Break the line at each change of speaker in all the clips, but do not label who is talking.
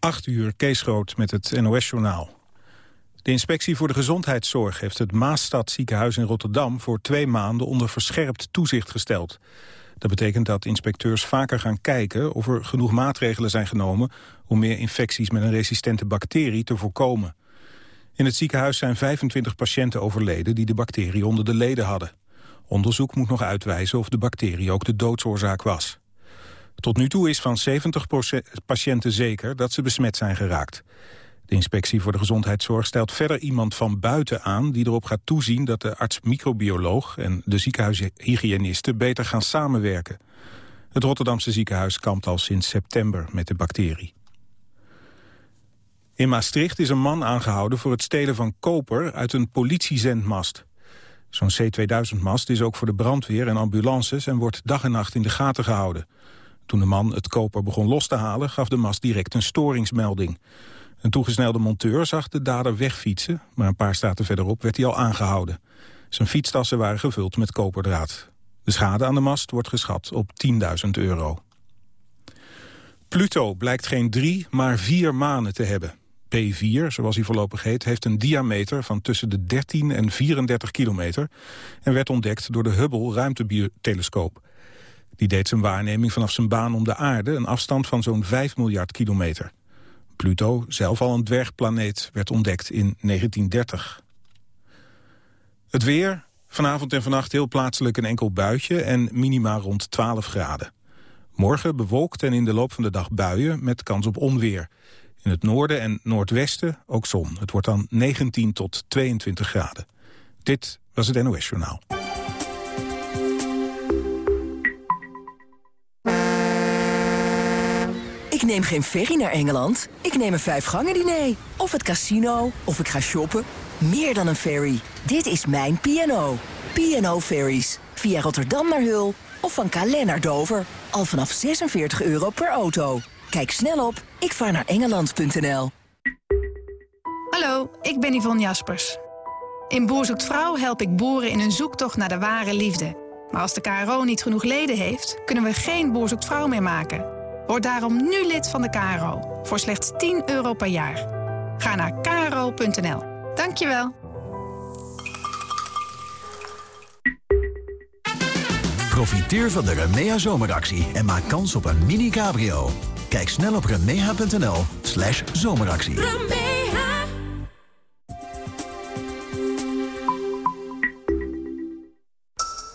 8 uur, Kees Groot met het NOS-journaal. De inspectie voor de gezondheidszorg heeft het Maastad ziekenhuis in Rotterdam... voor twee maanden onder verscherpt toezicht gesteld. Dat betekent dat inspecteurs vaker gaan kijken of er genoeg maatregelen zijn genomen... om meer infecties met een resistente bacterie te voorkomen. In het ziekenhuis zijn 25 patiënten overleden die de bacterie onder de leden hadden. Onderzoek moet nog uitwijzen of de bacterie ook de doodsoorzaak was. Tot nu toe is van 70 patiënten zeker dat ze besmet zijn geraakt. De inspectie voor de gezondheidszorg stelt verder iemand van buiten aan... die erop gaat toezien dat de arts-microbioloog en de ziekenhuishygiënisten beter gaan samenwerken. Het Rotterdamse ziekenhuis kampt al sinds september met de bacterie. In Maastricht is een man aangehouden voor het stelen van koper uit een politiezendmast. Zo'n C2000-mast is ook voor de brandweer en ambulances en wordt dag en nacht in de gaten gehouden. Toen de man het koper begon los te halen, gaf de mast direct een storingsmelding. Een toegesnelde monteur zag de dader wegfietsen, maar een paar staten verderop werd hij al aangehouden. Zijn fietstassen waren gevuld met koperdraad. De schade aan de mast wordt geschat op 10.000 euro. Pluto blijkt geen drie, maar vier manen te hebben. P4, zoals hij voorlopig heet, heeft een diameter van tussen de 13 en 34 kilometer... en werd ontdekt door de Hubble ruimtetelescoop. Die deed zijn waarneming vanaf zijn baan om de aarde... een afstand van zo'n 5 miljard kilometer. Pluto, zelf al een dwergplaneet, werd ontdekt in 1930. Het weer, vanavond en vannacht heel plaatselijk een enkel buitje... en minima rond 12 graden. Morgen bewolkt en in de loop van de dag buien met kans op onweer. In het noorden en noordwesten ook zon. Het wordt dan 19 tot 22 graden. Dit was het NOS Journaal.
Ik neem geen ferry naar Engeland. Ik neem een vijfgangen diner. Of het casino. Of ik ga shoppen. Meer dan een ferry. Dit is mijn P&O. P&O Ferries. Via Rotterdam naar Hul. Of van Calais naar Dover. Al vanaf 46 euro per auto. Kijk snel op ikvaarnaarengeland.nl.
Hallo, ik ben Yvonne Jaspers. In Boer zoekt Vrouw help ik boeren in hun zoektocht naar de ware liefde. Maar als de KRO niet genoeg leden heeft, kunnen we geen Boer zoekt Vrouw meer maken... Word daarom nu lid van de KRO voor slechts 10 euro per jaar. Ga naar kro.nl. Dankjewel.
Profiteer van de Remea zomeractie en maak kans op een mini cabrio. Kijk snel op remea.nl slash zomeractie.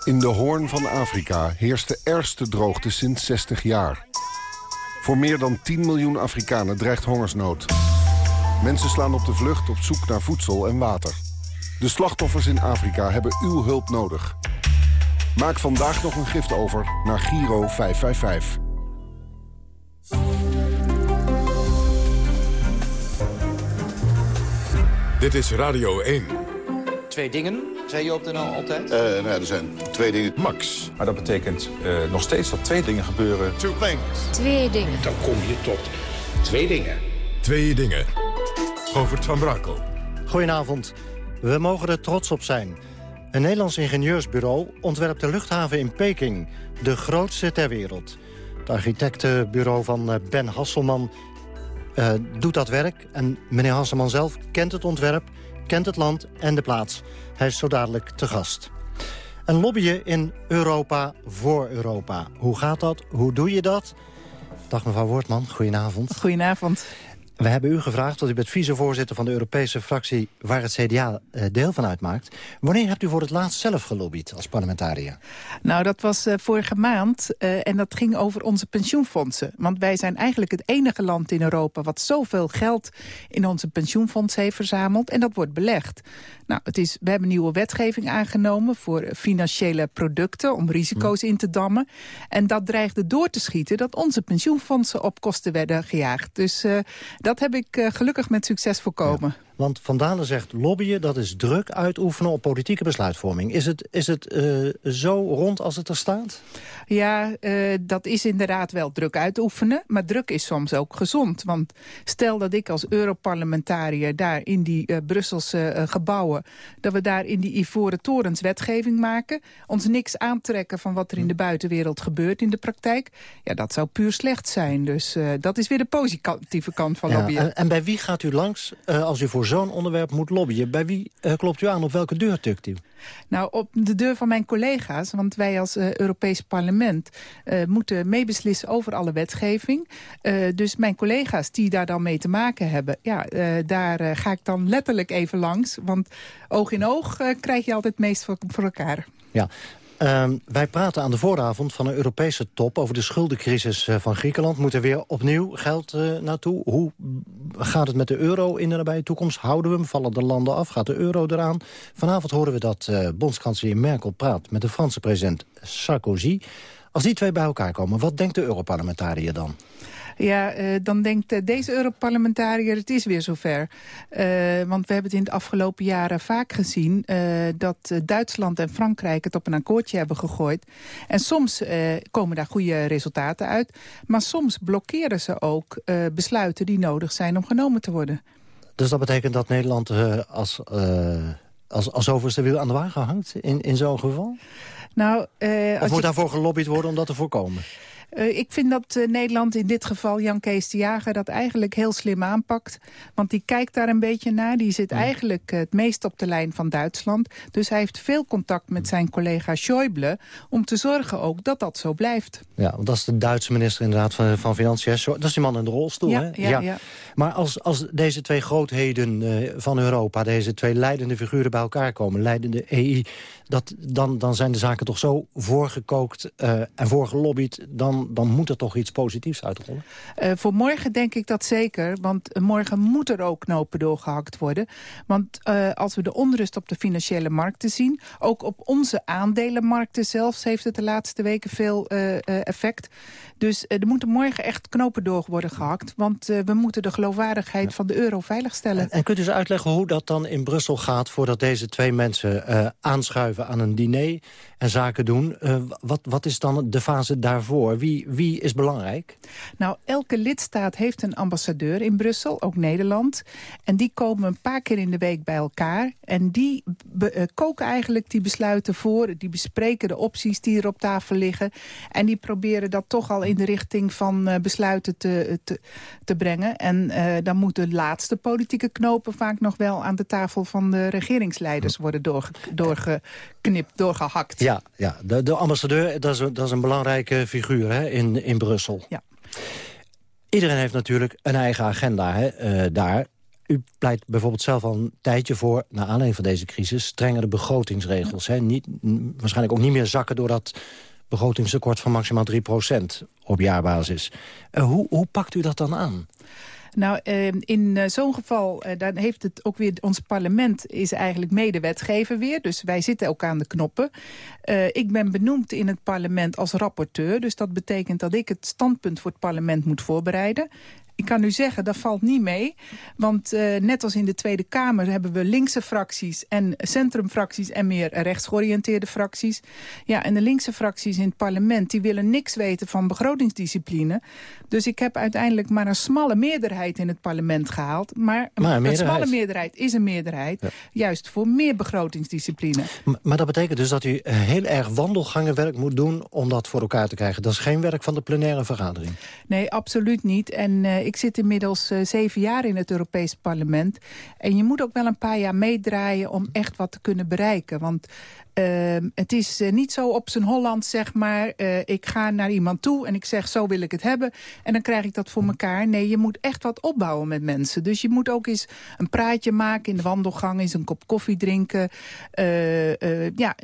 In de hoorn van Afrika heerst de ergste droogte sinds 60 jaar. Voor meer dan 10 miljoen Afrikanen dreigt hongersnood. Mensen slaan op de vlucht op zoek naar voedsel en water. De slachtoffers in Afrika hebben uw hulp nodig. Maak vandaag nog een gift over naar Giro 555.
Dit is Radio 1.
Twee dingen, zei je op de nou altijd?
Uh, nou, er zijn twee dingen.
Max.
Maar dat betekent uh, nog steeds dat twee dingen gebeuren.
Two things.
Twee dingen.
Dan kom je tot twee dingen.
Twee dingen. Govert van Brakel.
Goedenavond. We mogen er trots op zijn. Een Nederlands ingenieursbureau ontwerpt de luchthaven in Peking. De grootste ter wereld. Het architectenbureau van eh, Ben Hasselman uh, doet dat werk. En meneer Hasselman zelf kent het ontwerp, kent het land en de plaats. Hij is zo dadelijk te gast. En lobbyen in Europa voor Europa. Hoe gaat dat? Hoe doe je dat? Dag mevrouw Woordman, goedenavond.
Goedenavond.
We hebben u gevraagd, want u bent vicevoorzitter van de Europese fractie... waar het CDA eh, deel van uitmaakt. Wanneer hebt u voor het laatst zelf gelobbyd als parlementariër?
Nou, dat was uh, vorige maand uh, en dat ging over onze pensioenfondsen. Want wij zijn eigenlijk het enige land in Europa... wat zoveel geld in onze pensioenfonds heeft verzameld. En dat wordt belegd. Nou, het is, we hebben nieuwe wetgeving aangenomen voor financiële producten... om risico's in te dammen. En dat dreigde door te schieten dat onze pensioenfondsen op kosten werden gejaagd. Dus uh, dat heb ik uh, gelukkig met succes voorkomen.
Want Van Dalen zegt lobbyen, dat is druk uitoefenen op politieke besluitvorming. Is het, is het uh, zo rond als het er staat?
Ja, uh, dat is inderdaad wel druk uitoefenen. Maar druk is soms ook gezond. Want stel dat ik als Europarlementariër daar in die uh, Brusselse gebouwen... dat we daar in die ivoren torens wetgeving maken... ons niks aantrekken van wat er in de buitenwereld gebeurt in de praktijk... ja, dat zou puur slecht zijn. Dus dat is weer de positieve kant van ja, lobbyen.
En, en, bij wie gaat u langs als u voor zo'n onderwerp moet lobbyen? Bij wie klopt u aan? Op welke deur tukt u?
Nou, op de deur van mijn collega's. Want wij als uh, Europees parlement uh, moeten meebeslissen over alle wetgeving. Uh, dus mijn collega's die daar dan mee te maken hebben... ja, daar ga ik dan letterlijk even langs. Want oog in oog krijg je altijd het meest voor, voor elkaar.
Ja, Uh, wij praten aan de vooravond van een Europese top... over de schuldencrisis uh, van Griekenland. Moet er weer opnieuw geld uh, naartoe? Hoe gaat het met de euro in de nabije toekomst? Houden we hem? Vallen de landen af? Gaat de euro eraan? Vanavond horen we dat uh, bondskanselier Merkel praat... met de Franse president Sarkozy. Als die twee bij elkaar komen, wat denkt de Europarlementariër dan?
Ja, uh, dan denkt uh, deze Europarlementariër, het is weer zover. Uh, want we hebben het in de afgelopen jaren vaak gezien... dat Duitsland en Frankrijk het op een akkoordje hebben gegooid. En soms komen daar goede resultaten uit. Maar soms blokkeren ze ook besluiten die nodig zijn om genomen te worden.
Dus dat betekent dat Nederland als, als, als overste wiel aan de wagen hangt in, in zo'n geval?
Nou,
of moet je... daarvoor gelobbyd worden om dat te voorkomen?
Uh, ik vind dat uh, Nederland in dit geval, Jan Kees de Jager... dat eigenlijk heel slim aanpakt. Want die kijkt daar een beetje naar. Die zit eigenlijk uh, het meest op de lijn van Duitsland. Dus hij heeft veel contact met zijn collega Schäuble... om te zorgen ook dat dat zo blijft.
Ja, want dat is de Duitse minister inderdaad van, van Financiën. Dat is die man in de rolstoel,
ja,
hè?
Ja, ja. ja.
Maar als, als deze twee grootheden van Europa... deze twee leidende figuren bij elkaar komen... leidende EI dat, dan, dan zijn de zaken toch zo voorgekookt uh, en voorgelobbyd... Dan, dan moet er toch iets positiefs uitrollen?
Uh, voor morgen denk ik dat zeker. Want morgen moet er ook knopen doorgehakt worden. Want uh, als we de onrust op de financiële markten zien... ook op onze aandelenmarkten zelfs heeft het de laatste weken veel effect. Dus er moeten morgen echt knopen door worden gehakt. Want we moeten de geloofwaardigheid van de euro veiligstellen.
En, en kunt u eens uitleggen hoe dat dan in Brussel gaat... voordat deze twee mensen aanschuiven aan een diner en zaken doen. Uh, wat, wat is dan de fase daarvoor? Wie, wie is belangrijk?
Nou, elke lidstaat heeft een ambassadeur in Brussel, ook Nederland. En die komen een paar keer in de week bij elkaar. En die uh, koken eigenlijk die besluiten voor. Die bespreken de opties die er op tafel liggen. En die proberen dat toch al in de richting van uh, besluiten te, te, te, brengen. En dan moeten de laatste politieke knopen vaak nog wel aan de tafel van de regeringsleiders worden doorge, doorgeknipt, doorgehakt.
Ja, ja. De, de ambassadeur dat is, dat is een belangrijke figuur hè, in, in Brussel.
Ja.
Iedereen heeft natuurlijk een eigen agenda hè, uh, daar. U pleit bijvoorbeeld zelf al een tijdje voor... naar aanleiding van deze crisis, strengere begrotingsregels. Hè? Niet, waarschijnlijk ook niet meer zakken door dat begrotingstekort van maximaal 3% op jaarbasis. Uh, hoe, hoe pakt u dat dan aan?
Nou, uh, in uh, zo'n geval, dan heeft het ook weer... ons parlement is eigenlijk medewetgever weer. Dus wij zitten ook aan de knoppen. ik ben benoemd in het parlement als rapporteur. Dus dat betekent dat ik het standpunt voor het parlement moet voorbereiden. Ik kan u zeggen, dat valt niet mee. Want uh, net als in de Tweede Kamer hebben we linkse fracties... en centrumfracties en meer rechtsgeoriënteerde fracties. Ja, en de linkse fracties in het parlement... die willen niks weten van begrotingsdiscipline. Dus ik heb uiteindelijk maar een smalle meerderheid in het parlement gehaald. Maar,
maar een,
een smalle meerderheid is een meerderheid. Ja. Juist voor meer begrotingsdiscipline.
Maar, maar, dat betekent dus dat u heel erg wandelgangenwerk moet doen... om dat voor elkaar te krijgen. Dat is geen werk van de plenaire vergadering.
Nee, absoluut niet. En uh, ik zit inmiddels uh, zeven jaar in het Europees Parlement. En je moet ook wel een paar jaar meedraaien om echt wat te kunnen bereiken. Want uh, het is uh, niet zo op zijn Holland, zeg maar. Uh, ik ga naar iemand toe en ik zeg, zo wil ik het hebben. En dan krijg ik dat voor elkaar. Nee, je moet echt wat opbouwen met mensen. Dus je moet ook eens een praatje maken in de wandelgang. Eens een kop koffie drinken. ja,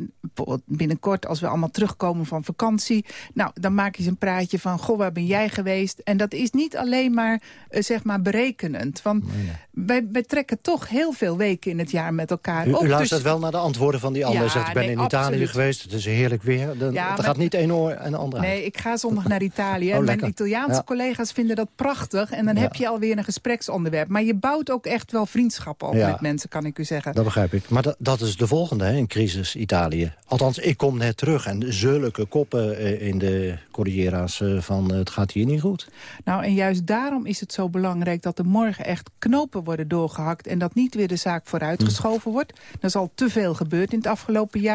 binnenkort als we allemaal terugkomen van vakantie. Nou, dan maak je eens een praatje van, goh, waar ben jij geweest? En dat is niet alleen maar, zeg maar, berekenend. Want nee. Wij, wij, trekken toch heel veel weken in het jaar met elkaar
u,
op.
U luistert dus... wel naar de antwoorden van die anderen,
ja,
zegt ben
nee,
in Italië geweest, het is heerlijk weer. Dan,
Ja,
er
maar-
gaat niet één oor en de andere uit.
Nee, ik ga zondag naar Italië.
Oh,
en mijn. Italiaanse
Ja.
collega's vinden dat prachtig. En dan heb je alweer een gespreksonderwerp. Maar je bouwt ook echt wel vriendschappen op met mensen, kan ik u zeggen.
Dat begrijp ik. Maar dat, is de volgende, hè, een crisis, Italië. Althans, ik kom net terug en zulke koppen eh, in de Corriera's eh, van... eh, het gaat hier niet goed.
Nou, en juist daarom is het zo belangrijk dat er morgen echt knopen worden doorgehakt... en dat niet weer de zaak vooruitgeschoven wordt. Er is al te veel gebeurd in het afgelopen jaar.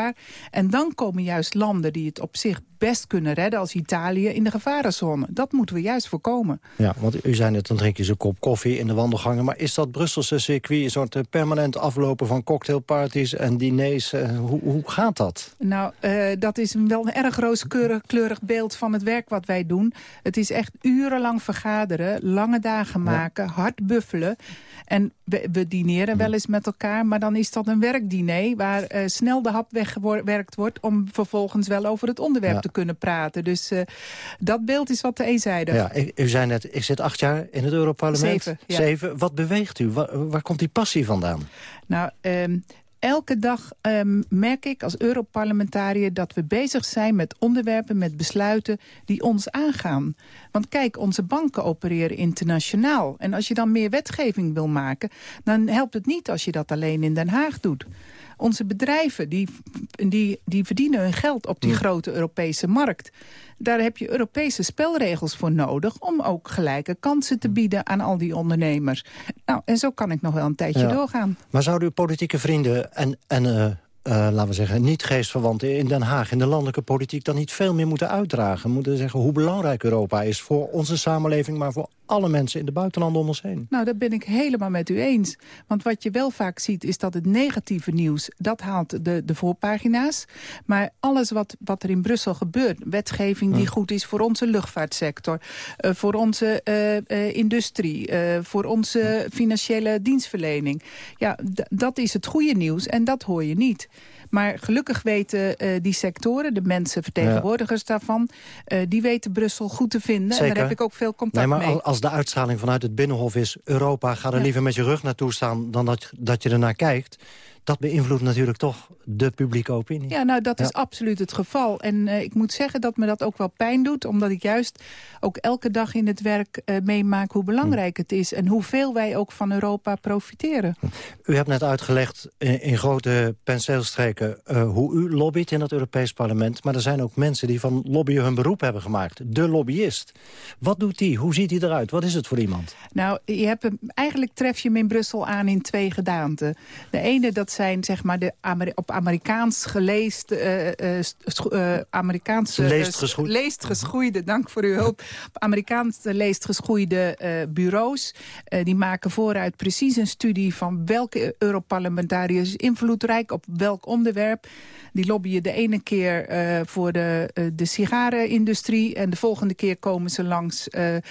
En dan komen juist landen die het op zich best kunnen redden... als Italië in de gevarenzone. Dat moeten we juist voorkomen.
Ja, want u zei net, dan drink je zo'n kop koffie in de wandelgangen. Maar is dat Brusselse circuit een soort eh, permanent aflopen van cocktailparties en diners? eh, hoe, hoe gaat dat?
Nou, eh, dat is een- wel een erg rooskleurig kleurig beeld van het werk wat wij doen. Het is echt urenlang vergaderen, lange dagen maken, hard buffelen. En we, we dineren wel eens met elkaar, maar dan is dat een werkdiner... waar snel de hap weggewerkt wordt om vervolgens wel over het onderwerp
Ja.
te kunnen praten. Dus eh, dat beeld is wat te eenzijdig.
Ja, u zei net, ik zit acht jaar in het Europarlement.
Zeven, ja.
Zeven. Wat beweegt u? Waar, waar komt die passie vandaan?
Nou, ehm, elke dag ehm, merk ik als Europarlementariër dat we bezig zijn met onderwerpen, met besluiten die ons aangaan. Want kijk, onze banken opereren internationaal. En als je dan meer wetgeving wil maken, dan helpt het niet als je dat alleen in Den Haag doet. Onze bedrijven die, die, die verdienen hun geld op die grote Europese markt. Daar heb je Europese spelregels voor nodig... om ook gelijke kansen te bieden aan al die ondernemers. Nou, en zo kan ik nog wel een tijdje
Ja.
doorgaan.
Maar zouden uw politieke vrienden en, en eh, eh, laten we zeggen, niet geestverwanten in Den Haag... in de landelijke politiek dan niet veel meer moeten uitdragen? Moeten zeggen hoe belangrijk Europa is voor onze samenleving... maar voor alle mensen in de buitenlanden om ons heen?
Nou, dat ben ik helemaal met u eens. Want wat je wel vaak ziet is dat het negatieve nieuws... dat haalt de, de voorpagina's. Maar alles wat, wat er in Brussel gebeurt... wetgeving die goed is voor onze luchtvaartsector... eh, voor onze eh, eh, industrie... voor onze financiële dienstverlening... ja, dat is het goede nieuws en dat hoor je niet. Maar gelukkig weten eh, die sectoren, de mensen, vertegenwoordigers daarvan... eh, die weten Brussel goed te vinden. En
Zeker.
daar heb ik ook veel
Nee,
contact
maar
mee.
al- als de uitstraling vanuit het Binnenhof is... Europa, ga er
Ja.
liever met je rug naartoe staan dan dat, dat je ernaar kijkt... dat beïnvloedt natuurlijk toch de publieke opinie.
Ja, nou dat
Ja.
is absoluut het geval. En eh, ik moet zeggen dat me dat ook wel pijn doet. Omdat ik juist ook elke dag in het werk eh, meemaak hoe belangrijk het is. En hoeveel wij ook van Europa profiteren.
U hebt net uitgelegd in, in grote penseelstreken eh, hoe u lobbyt in het Europees Parlement. Maar er zijn ook mensen die van lobbyen hun beroep hebben gemaakt. De lobbyist. Wat doet die? Hoe ziet hij eruit? Wat is het voor iemand?
Nou, je hebt hem, eigenlijk tref je hem in Brussel aan in twee gedaanten. De ene, dat zijn zeg maar de Ameri- op Amerikaans geleest, eh, eh, eh, Amerikaanse... eh,
Leest geschoeid.
leest geschoeide, dank voor uw hulp. Op Amerikaans leest geschoeide eh, bureaus. Eh, die maken vooruit precies een studie van welke Europarlementariër is invloedrijk op welk onderwerp. Die lobbyen de ene keer eh, voor de, eh, de sigarenindustrie... en de volgende keer komen ze langs eh, eh,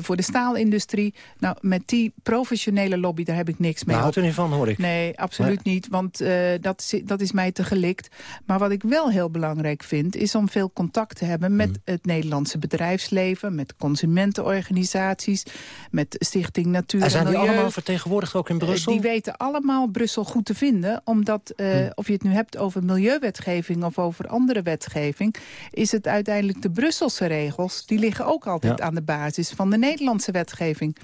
voor de staalindustrie. Nou, met die professionele lobby, daar heb ik niks mee.
Daar houdt u niet van, hoor ik.
Nee, absoluut niet, want eh, dat, is- dat is mij te gelikt. Maar wat ik wel heel belangrijk vind... is om veel contact te hebben met
Mm.
het Nederlandse bedrijfsleven... met consumentenorganisaties, met Stichting Natuur
En zijn die
Milieu.
allemaal vertegenwoordigd ook in Brussel?
Eh, Die weten allemaal Brussel goed te vinden. Omdat, eh,
Hm.
of je het nu hebt over milieuwetgeving of over andere wetgeving... is het uiteindelijk de Brusselse regels... die liggen ook altijd
Ja.
aan de basis van de Nederlandse wetgeving.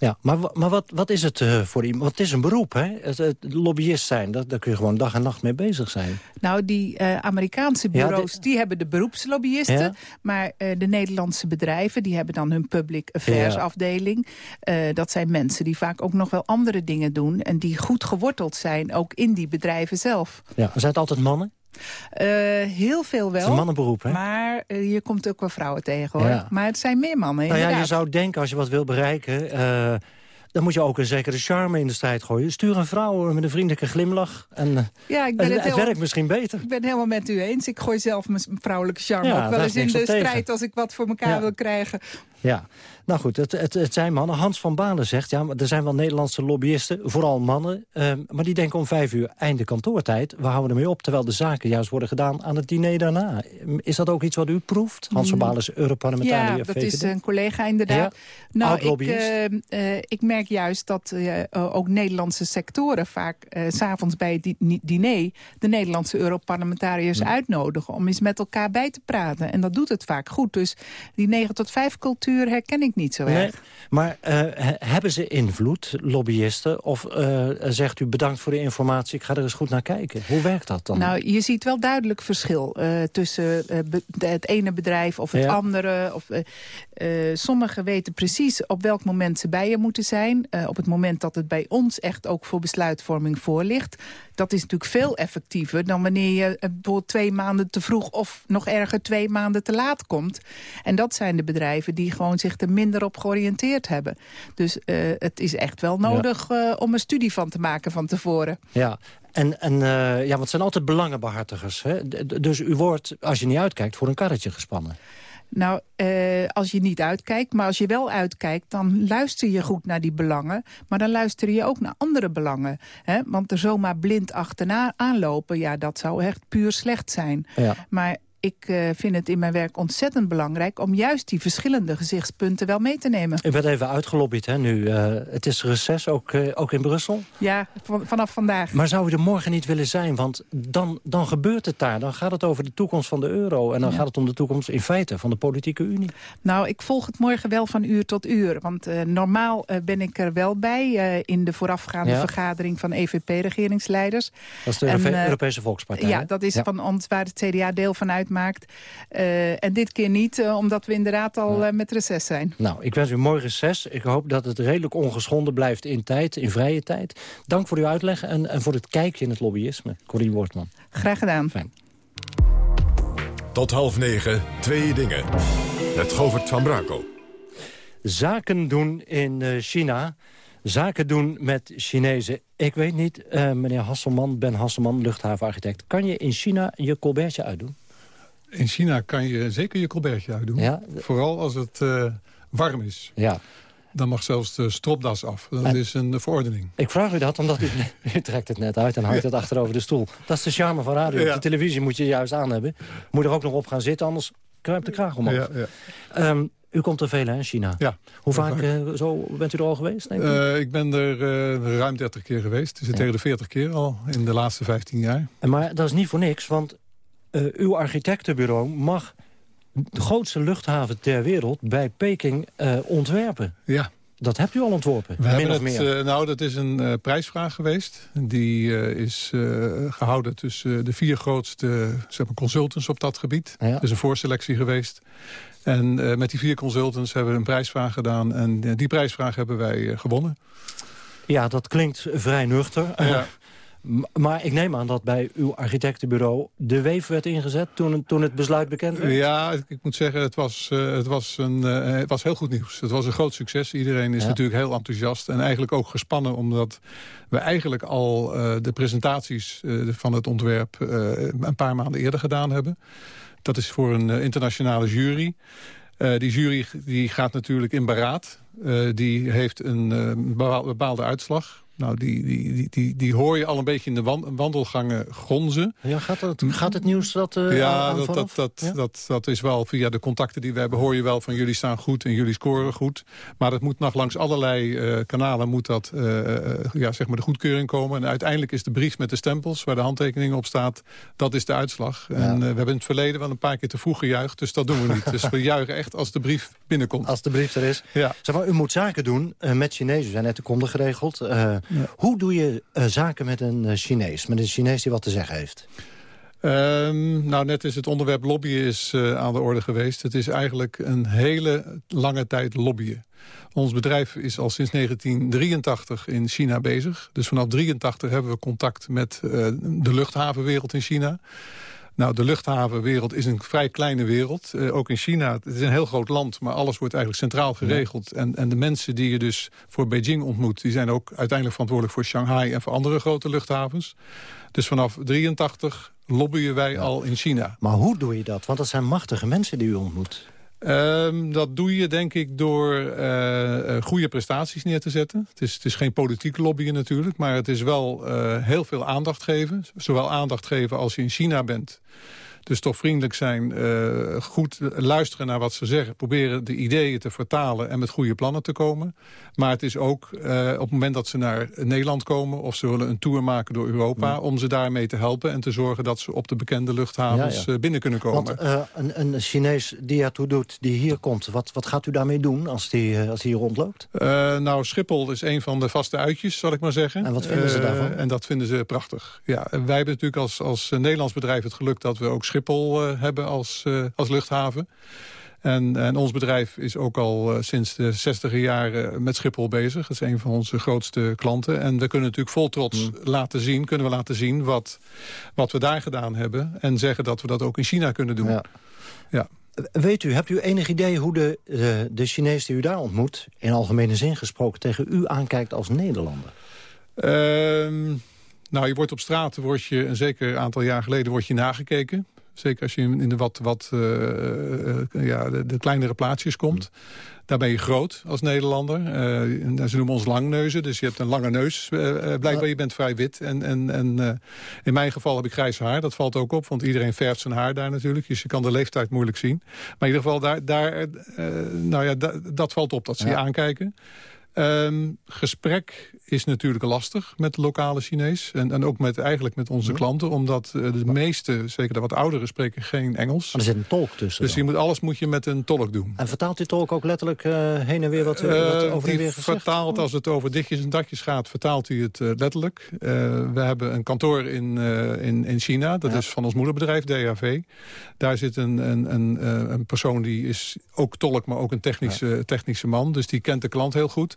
Ja, maar, maar wat, wat is het eh, voor iemand? Want het is een beroep, hè? Het, het lobbyist zijn, dat, daar kun je gewoon dag en nacht mee bezig zijn.
Nou, die eh, Amerikaanse
Ja,
bureaus,
de-
die hebben de beroepslobbyisten.
Ja.
Maar eh, de Nederlandse bedrijven, die hebben dan hun public affairs
Ja.
afdeling. Dat zijn mensen die vaak ook nog wel andere dingen doen... en die goed geworteld zijn, ook in die bedrijven zelf.
Ja, zijn het altijd mannen?
Eh, heel veel
Het is
wel.
een mannenberoep, hè?
Maar eh, je komt ook wel vrouwen tegen, hoor.
Ja.
Maar het zijn meer mannen,
nou ja, je zou denken, als je wat wil bereiken... eh, dan moet je ook een zekere charme in de strijd gooien. Stuur een vrouw met een vriendelijke glimlach. En
Ja, ik ben
het,
het,
het werkt misschien beter.
Ik ben het helemaal met u eens. Ik gooi zelf mijn vrouwelijke charme
Ja,
ook wel eens in de strijd... als ik wat voor elkaar
Ja.
wil krijgen.
Ja, nou goed, het, het, het zijn mannen. Hans van Balen zegt, ja, maar er zijn wel Nederlandse lobbyisten, vooral mannen... ehm, maar die denken om vijf uur einde kantoortijd. We houden ermee op, terwijl de zaken juist worden gedaan aan het diner daarna. Is dat ook iets wat u proeft? Hans van Balen is Europarlementariër
Ja, dat
VVD.
is een collega inderdaad.
Ja,
nou, ik,
oud-lobbyist.
eh, ik merk juist dat eh, eh, ook Nederlandse sectoren vaak s s'avonds bij het di- diner de Nederlandse Europarlementariërs uitnodigen om eens met elkaar bij te praten. En dat doet het vaak goed. Dus die 9 tot 5 cultuur herken ik niet zo
Nee,
erg.
maar eh, he- hebben ze invloed, lobbyisten? Of eh, zegt u bedankt voor de informatie, ik ga er eens goed naar kijken? Hoe werkt dat dan?
Nou, je ziet wel duidelijk verschil eh, tussen de- het ene bedrijf of het
Ja.
andere. Of, sommigen weten precies op welk moment ze bij je moeten zijn. Op het moment dat het bij ons echt ook voor besluitvorming voor ligt. Dat is natuurlijk veel effectiever dan wanneer je bijvoorbeeld twee maanden te vroeg... of nog erger twee maanden te laat komt. En dat zijn de bedrijven die gewoon zich er minder op georiënteerd hebben. Dus eh, het is echt wel nodig eh, om een studie van te maken van tevoren.
Ja, en, en eh, ja, want het zijn altijd belangenbehartigers. Hè? D- Dus u wordt, als je niet uitkijkt, voor een karretje gespannen.
Nou, eh, als je niet uitkijkt, maar als je wel uitkijkt... dan luister je goed naar die belangen. Maar dan luister je ook naar andere belangen. Hè? Want er zomaar blind achterna aanlopen... ja, dat zou echt puur slecht zijn.
Ja.
Maar ik eh, vind het in mijn werk ontzettend belangrijk... om juist die verschillende gezichtspunten wel mee te nemen.
U bent even uitgelobbyd hè, nu. Eh, het is reces, ook, eh, ook in Brussel.
Ja, van- vanaf vandaag.
Maar zou u er morgen niet willen zijn? Want dan, dan gebeurt het daar. Dan gaat het over de toekomst van de euro. En dan
Ja.
gaat het om de toekomst in feite van de politieke unie.
Nou, ik volg het morgen wel van uur tot uur. Want normaal ben ik er wel bij in de voorafgaande
Ja.
vergadering van EVP-regeringsleiders.
Dat is de
En,
Europe- Europese Volkspartij.
Ja,
hè?
dat is
Ja.
van ons waar het CDA deel van uitmaakt. Eh, en dit keer niet, eh, omdat we inderdaad al eh, met reces zijn.
Nou, ik wens u mooi reces. Ik hoop dat het redelijk ongeschonden blijft in tijd, in vrije tijd. Dank voor uw uitleg en, en voor het kijkje in het lobbyisme. Corrie Wortman.
Graag gedaan.
Fijn.
Tot half negen, twee dingen. Met Govert van Brakel.
Zaken doen in eh, China. Zaken doen met Chinezen. Ik weet niet, eh, meneer Hasselman, Ben Hasselman, luchthavenarchitect... kan je in China je colbertje uitdoen?
In China kan je zeker je colbertje uitdoen.
Ja.
Vooral als het eh, warm is.
Ja.
Dan mag zelfs de stropdas af. Dat
En-
is een verordening.
Ik vraag u dat omdat u, u trekt het net uit en hangt het achterover de stoel. Dat is de charme van radio. Op
Ja.
de televisie moet je juist aan hebben. Moet er ook nog op gaan zitten, anders kruipt de kraag omhoog.
Ja, ja.
Ehm, u komt er veel hè, in China.
Ja.
Hoe vaak eh, zo bent u er al geweest? Denk ik?
Eh, ik ben er ruim 30 keer geweest. Dus
Ja.
tegen de 40 keer al in de laatste 15 jaar.
En Maar dat is niet voor niks, want eh, uw architectenbureau mag de grootste luchthaven ter wereld bij Peking eh, ontwerpen.
Ja.
Dat hebt u al ontworpen,
We
min of
het,
meer.
eh, nou, dat is een prijsvraag geweest. Die is eh, gehouden tussen de vier grootste zeg maar, consultants op dat gebied.
Ja.
Er is een voorselectie geweest. En met die vier consultants hebben we een prijsvraag gedaan. En die prijsvraag hebben wij gewonnen.
Ja, dat klinkt vrij nuchter.
Ja.
Maar ik neem aan dat bij uw architectenbureau de weef werd ingezet toen, het- toen het besluit bekend werd.
Ja, ik, moet zeggen, het was, eh, het, was een, eh, het was heel goed nieuws. Het was een groot succes. Iedereen is
Ja.
natuurlijk heel enthousiast. En eigenlijk ook gespannen, omdat we eigenlijk al eh, de presentaties van het ontwerp... een paar maanden eerder gedaan hebben. Dat is voor een internationale jury. Die jury die gaat natuurlijk in beraad. Die heeft een bepaal- bepaalde uitslag. Nou, die, die, die, die, hoor je al een beetje in de wan- wandelgangen gonzen.
Ja, gaat, het, gaat het nieuws dat eh,
Ja, dat, dat, dat,
Ja?
dat, dat is wel via de contacten die we hebben... hoor je wel van jullie staan goed en jullie scoren goed. Maar dat moet nog langs allerlei eh, kanalen moet dat, eh, ja, zeg maar de goedkeuring komen. En uiteindelijk is de brief met de stempels... waar de handtekening op staat, dat is de uitslag. En we hebben in het verleden wel een paar keer te vroeg gejuicht... dus dat doen we niet. dus we juichen echt als de brief binnenkomt.
Als de brief er is.
Ja.
Zeg maar, u moet zaken doen met Chinezen. U zijn net de konden geregeld. Hoe doe je eh, zaken met een eh, Chinees? Met een Chinees die wat te zeggen heeft?
Ehm, nou, net is het onderwerp lobbyen is, eh, aan de orde geweest. Het is eigenlijk een hele lange tijd lobbyen. Ons bedrijf is al sinds 1983 in China bezig. Dus vanaf 83 hebben we contact met de luchthavenwereld in China. Nou, de luchthavenwereld is een vrij kleine wereld. Eh, ook in China, het is een heel groot land... maar alles wordt eigenlijk centraal geregeld. En, en de mensen die je dus voor Beijing ontmoet... die zijn ook uiteindelijk verantwoordelijk voor Shanghai... en voor andere grote luchthavens. Dus vanaf 83 lobbyen wij al in China.
Maar hoe doe je dat? Want dat zijn machtige mensen die u ontmoet.
Um, dat doe je denk ik door uh, goede prestaties neer te zetten. Het is, het is geen politiek lobbyen natuurlijk, maar het is wel uh, heel veel aandacht geven. Zowel aandacht geven als je in China bent. Dus toch vriendelijk zijn, uh, goed luisteren naar wat ze zeggen. Proberen de ideeën te vertalen en met goede plannen te komen. Maar het is ook uh, op het moment dat ze naar Nederland komen... of ze willen een tour maken door Europa... Ja. om ze daarmee te helpen en te zorgen dat ze op de bekende luchthavens ja, ja. binnen kunnen komen.
Want uh, een, een Chinees die ertoe doet, die hier komt... wat, wat gaat u daarmee doen als die, als die hier rondloopt?
nou, Schiphol is een van de vaste uitjes, zal ik maar zeggen.
En wat vinden ze daarvan?
En dat vinden ze prachtig. Ja, wij hebben natuurlijk als, als Nederlands bedrijf het geluk... dat we ook Schiphol uh, hebben als, uh, als luchthaven. En, en, ons bedrijf is ook al uh, sinds de 60 jaren met Schiphol bezig. Dat is een van onze grootste klanten. En we kunnen natuurlijk vol trots mm. laten zien, kunnen we laten zien wat, wat we daar gedaan hebben. En zeggen dat we dat ook in China kunnen doen. Ja.
ja. Weet u, hebt u enig idee hoe de, de, de Chinees die u daar ontmoet... in algemene zin gesproken tegen u aankijkt als Nederlander?
Uh, nou, je wordt op straat, word je, een zeker aantal jaar geleden, word je nagekeken. Zeker als je in de wat, wat uh, uh, ja, de, de, kleinere plaatsjes komt. Daar ben je groot als Nederlander. Uh, ze noemen ons langneuzen, dus je hebt een lange neus. blijkbaar, je bent vrij wit. En, en, en in mijn geval heb ik grijs haar. Dat valt ook op, want iedereen verft zijn haar daar natuurlijk. Dus je kan de leeftijd moeilijk zien. Maar in ieder geval, daar, daar, nou ja, dat valt op, dat ze ja. je aankijken. Um, gesprek is natuurlijk lastig met de lokale Chinees. En, en ook met, eigenlijk met onze klanten. Omdat uh, de meeste, zeker de wat ouderen, spreken geen Engels.
Maar er zit een tolk tussen.
Dus je moet, alles moet je met een tolk doen.
En vertaalt die tolk ook letterlijk uh, heen en weer wat, uh, wat over en weer gezegd?
vertaalt, als het over ditjes en datjes gaat, vertaalt hij het letterlijk. we hebben een kantoor in, in, in China. Dat ja. is van ons moederbedrijf, DAV. Daar zit een, een, een, een persoon die is ook tolk, maar ook een technische, ja. technische man. Dus die kent de klant heel goed.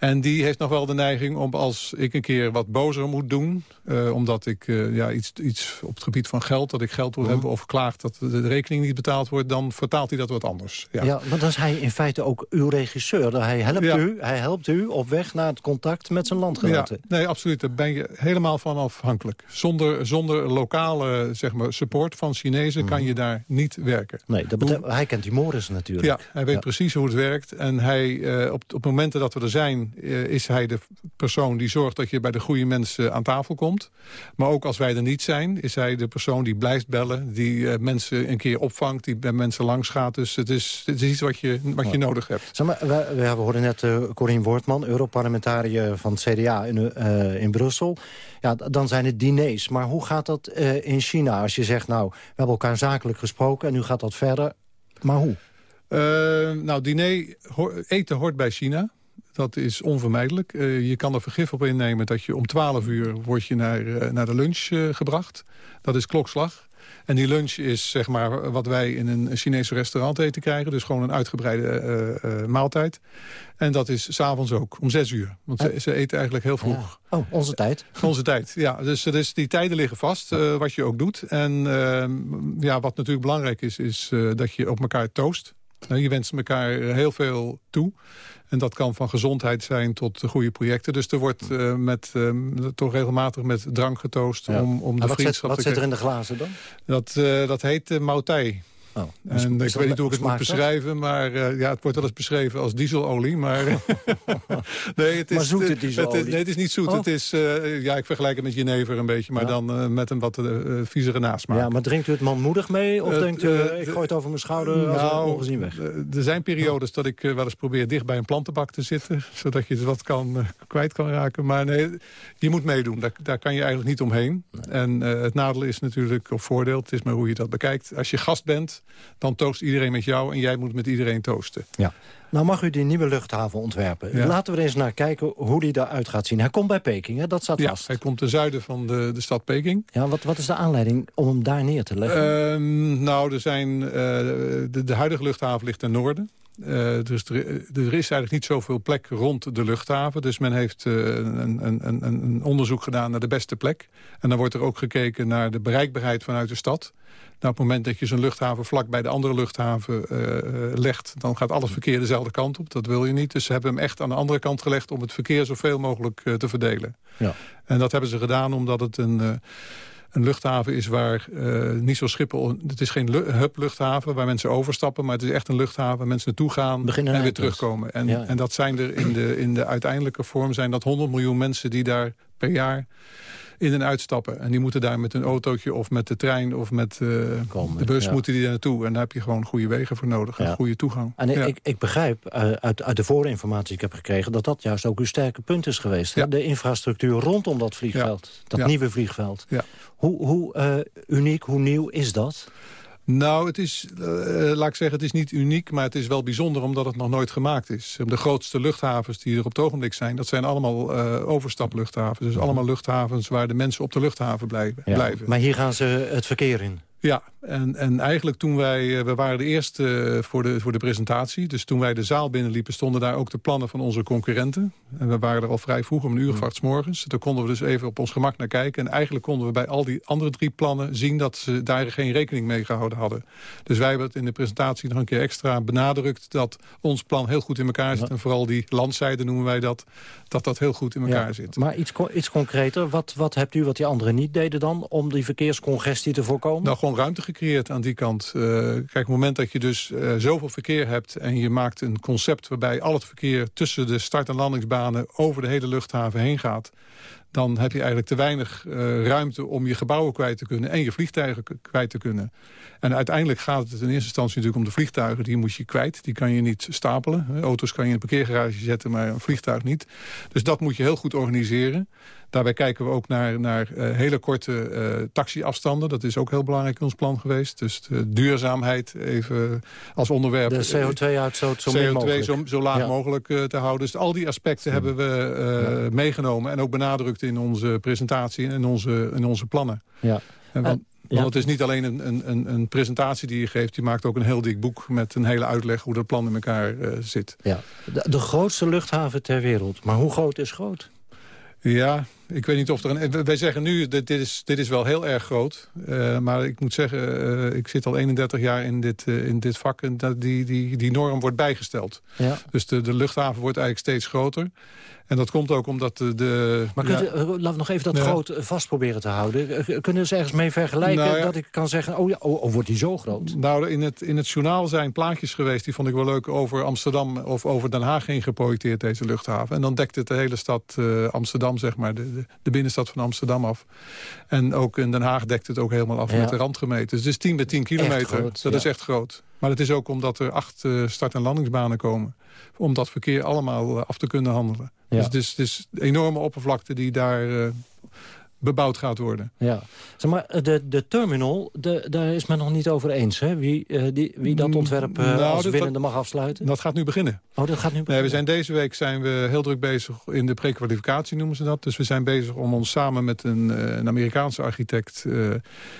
En die heeft nog wel de neiging om als ik een keer wat bozer moet doen... Uh, omdat ik uh, ja, iets, iets op het gebied van geld, dat ik geld wil mm. hebben... of klaagt dat de rekening niet betaald wordt, dan vertaalt hij dat wat anders.
Ja, ja maar dan is hij in feite ook uw regisseur. Hij helpt, ja. u, hij helpt u op weg naar het contact met zijn landgenoten.
Ja, nee, absoluut. Daar ben je helemaal van afhankelijk. Zonder, zonder lokale zeg maar, support van Chinezen kan je daar niet werken.
Nee, dat hij kent die Morris natuurlijk.
Ja, hij weet precies hoe het werkt. En hij, uh, op, op momenten dat we er zijn uh, is hij de persoon die zorgt dat je bij de goede mensen aan tafel komt. Maar ook als wij er niet zijn, is hij de persoon die blijft bellen... die uh, mensen een keer opvangt, die bij mensen langs gaat. Dus het is, het is iets wat je, wat je ja. nodig hebt.
Zeg maar, we, we hoorden net uh, Corine Wortman, Europarlementariër van het CDA in, uh, in Brussel. Ja, dan zijn het diners. Maar hoe gaat dat in China? Als je zegt, nou, we hebben elkaar zakelijk gesproken... en nu gaat dat verder. Maar hoe?
nou, diner, ho eten hoort bij China. Dat is onvermijdelijk. Uh, je kan er vergif op innemen dat je om 12 uur word je naar, uh, naar de lunch uh, gebracht. Dat is klokslag. En die lunch is zeg maar wat wij in een Chinese restaurant eten krijgen. Dus gewoon een uitgebreide maaltijd. En dat is s'avonds ook, om 6 uur. Want ze, ze, eten eigenlijk heel vroeg.
Ja. Oh, onze tijd.
Onze tijd, ja. Dus, dus die tijden liggen vast, wat je ook doet. En ehm, ja, wat natuurlijk belangrijk is, is dat je op elkaar toost. Nou, je wenst elkaar heel veel toe. En dat kan van gezondheid zijn tot goede projecten. Dus er wordt uh, met, uh, toch regelmatig met drank getoost ja. om, om de
wat
vriendschap
zit,
te
Wat zit er in de glazen dan?
Dat, uh, dat heet uh. Oh, dus en ik weet niet hoe ik het moet beschrijven, maar uh, ja, het wordt wel eens beschreven als dieselolie. Maar,
nee, het is, maar zoete dieselolie?
Het is, nee, het is niet zoet. Oh. Het is, uh, ja, ik vergelijk het met jenever een beetje, maar ja. dan uh, met een wat uh, viezere nasmaak.
Ja, maar drinkt u het manmoedig mee? Of denkt u, ik gooi het over mijn schouder nou, ongezien weg?
Er zijn periodes dat ik wel eens probeer dicht bij een plantenbak te zitten, zodat je het wat kan, kwijt kan raken. Maar nee, je moet meedoen. Daar, daar kan je eigenlijk niet omheen. Nee. En het nadeel is natuurlijk, of voordeel, het is maar hoe je dat bekijkt. Als je gast bent, dan toost iedereen met jou en jij moet met iedereen toosten.
Ja. Nou mag u die nieuwe luchthaven ontwerpen. Ja. Laten we er eens naar kijken hoe die eruit gaat zien. Hij komt bij Peking, hè? dat staat
ja,
vast.
hij komt ten zuiden van de, de stad Peking.
Ja, wat, wat is de aanleiding om hem daar neer te leggen?
Um, nou, er zijn, uh, de, de huidige luchthaven ligt ten noorden. Uh, dus er, er, is eigenlijk niet zoveel plek rond de luchthaven. Dus men heeft uh, een, een, een, een, onderzoek gedaan naar de beste plek. En dan wordt er ook gekeken naar de bereikbaarheid vanuit de stad. Nou, op het moment dat je zo'n luchthaven vlak bij de andere luchthaven uh, legt... dan gaat alles verkeer dezelfde kant op. Dat wil je niet. Dus ze hebben hem echt aan de andere kant gelegd... om het verkeer zoveel mogelijk te verdelen. Ja. En dat hebben ze gedaan omdat het een een luchthaven is waar uh, niet zo Schiphol... Het is geen hub-luchthaven waar mensen overstappen... maar het is echt een luchthaven waar mensen naartoe gaan en weer terugkomen. En, en dat zijn er in de, in de uiteindelijke vorm zijn dat 100 miljoen mensen die daar per jaar in- en uitstappen. En die moeten daar met een autootje of met de trein of met uh, de bus moeten die daar naartoe. En daar heb je gewoon goede wegen voor nodig en goede toegang.
En ik, ik begrijp uh, uit, uit de voorinformatie die ik heb gekregen... dat dat juist ook uw sterke punt is geweest. De infrastructuur rondom dat vliegveld, dat nieuwe vliegveld. Hoe, hoe uh, uniek, hoe nieuw is dat?
Nou, het is, uh, laat ik zeggen, het is niet uniek, maar het is wel bijzonder omdat het nog nooit gemaakt is. De grootste luchthavens die er op het ogenblik zijn, dat zijn allemaal uh, overstapluchthavens. Dus mhm. allemaal luchthavens waar de mensen op de luchthaven blijven. Ja, blijven.
Maar hier gaan ze het verkeer in?
Ja, en, en eigenlijk toen wij, eh, we waren de eerste eh, voor de, voor de presentatie. Dus toen wij de zaal binnenliepen stonden daar ook de plannen van onze concurrenten. En we waren er al vrij vroeg om een uur of morgens. Daar konden we dus even op ons gemak naar kijken. En eigenlijk konden we bij al die andere drie plannen zien dat ze daar geen rekening mee gehouden hadden. Dus wij hebben het in de presentatie nog een keer extra benadrukt dat ons plan heel goed in elkaar zit. En vooral die landzijde noemen wij dat, dat dat heel goed in elkaar ja, zit.
Maar iets, iets concreter, wat, wat hebt u wat die anderen niet deden dan om die verkeerscongestie te voorkomen?
Nou, ruimte gecreëerd aan die kant. Uh, kijk, op het moment dat je dus uh, zoveel verkeer hebt... en je maakt een concept waarbij al het verkeer tussen de start- en landingsbanen... over de hele luchthaven heen gaat dan heb je eigenlijk te weinig uh, ruimte om je gebouwen kwijt te kunnen... en je vliegtuigen kwijt te kunnen. En uiteindelijk gaat het in eerste instantie natuurlijk om de vliegtuigen. Die moet je kwijt, die kan je niet stapelen. Auto's kan je in een parkeergarage zetten, maar een vliegtuig niet. Dus dat moet je heel goed organiseren. Daarbij kijken we ook naar, naar uh, hele korte uh, taxiafstanden. Dat is ook heel belangrijk in ons plan geweest. Dus de duurzaamheid even als onderwerp.
De CO2-uitstoot zo,
CO2 zo, zo, laag mogelijk uh, te houden. Dus al die aspecten hebben we ja. meegenomen en ook benadrukt in onze presentatie en in onze, in onze plannen.
Ja.
En, want, want het is niet alleen een, een, een, presentatie die je geeft. Je maakt ook een heel dik boek met een hele uitleg hoe dat plan in elkaar uh, zit.
Ja. De, de, grootste luchthaven ter wereld. Maar hoe groot is groot?
Ja, ik weet niet of er een... Wij zeggen nu, dit, dit, is, dit is wel heel erg groot. Uh, maar ik moet zeggen, uh, ik zit al 31 jaar in dit, uh, in dit vak... en dat die, die, die norm wordt bijgesteld.
Ja.
Dus de, de luchthaven wordt eigenlijk steeds groter. En dat komt ook omdat de... de
maar kunt ja, laten we nog even dat ja. groot vast proberen te houden. Kunnen ze ergens mee vergelijken nou, dat ik kan zeggen... oh ja, oh, oh, wordt die zo groot?
Nou, in het, in het journaal zijn plaatjes geweest... die vond ik wel leuk over Amsterdam of over Den Haag heen geprojecteerd, deze luchthaven. En dan dekt het de hele stad Amsterdam, zeg maar, de, de, de, binnenstad van Amsterdam af. En ook in Den Haag dekt het ook helemaal af met de randgemeente. Dus het is 10 bij 10 kilometer.
Groot,
dat is echt groot. Maar het is ook omdat er acht uh, start- en landingsbanen komen. Om dat verkeer allemaal uh, af te kunnen handelen. Ja. Dus het is, het is een enorme oppervlakte die daar uh, bebouwd gaat worden.
Ja. Zeg maar, de, de terminal, de, daar is men nog niet over eens. Hè? Wie, uh, die, wie dat ontwerp uh, nou, als winnende mag afsluiten?
Dat gaat nu beginnen.
Oh, dat gaat nu beginnen?
Nee, we zijn deze week zijn we heel druk bezig in de prekwalificatie, noemen ze dat. Dus we zijn bezig om ons samen met een, een Amerikaanse architect...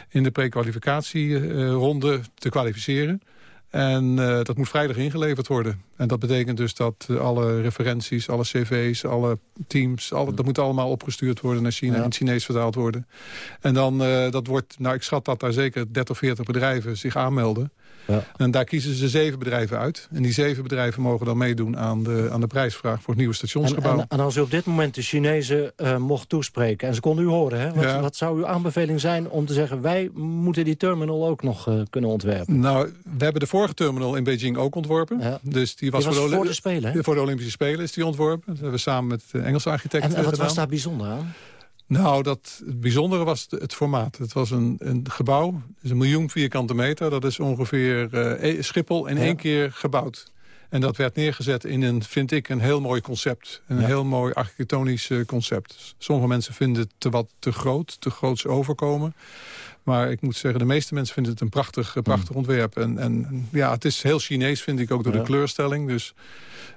in de prekwalificatieronde te kwalificeren. En uh, dat moet vrijdag ingeleverd worden. En dat betekent dus dat uh, alle referenties, alle cv's, alle teams... Alle, dat moet allemaal opgestuurd worden naar China, ja. in het Chinees vertaald worden. En dan, uh, dat wordt, nou ik schat dat daar zeker 30, 40 bedrijven zich aanmelden. Ja. En daar kiezen ze zeven bedrijven uit. En die zeven bedrijven mogen dan meedoen aan de, aan de prijsvraag voor het nieuwe stationsgebouw.
En, en, en als u op dit moment de Chinezen uh, mocht toespreken, en ze konden u horen, hè? Wat, ja. wat, zou uw aanbeveling zijn om te zeggen... wij moeten die terminal ook nog uh, kunnen ontwerpen?
Nou, we hebben de vorige terminal in Beijing ook ontworpen.
Ja.
Dus die was,
die was
voor, de,
voor, de Spelen, hè?
voor de Olympische Spelen is die ontworpen. Dat hebben we samen met de Engelse architect
En, en wat
gedaan.
was daar bijzonder aan?
Nou, dat, het bijzondere was het formaat. Het was een, een gebouw, dus een miljoen vierkante meter. Dat is ongeveer uh, Schiphol in ja. één keer gebouwd. En dat werd neergezet in een, vind ik, een heel mooi concept. Een ja. heel mooi architectonisch uh, concept. Sommige mensen vinden het te wat te groot, te groots overkomen. Maar ik moet zeggen, de meeste mensen vinden het een prachtig, prachtig mm. ontwerp. En, en ja, het is heel Chinees, vind ik, ook door ja. de kleurstelling. Dus...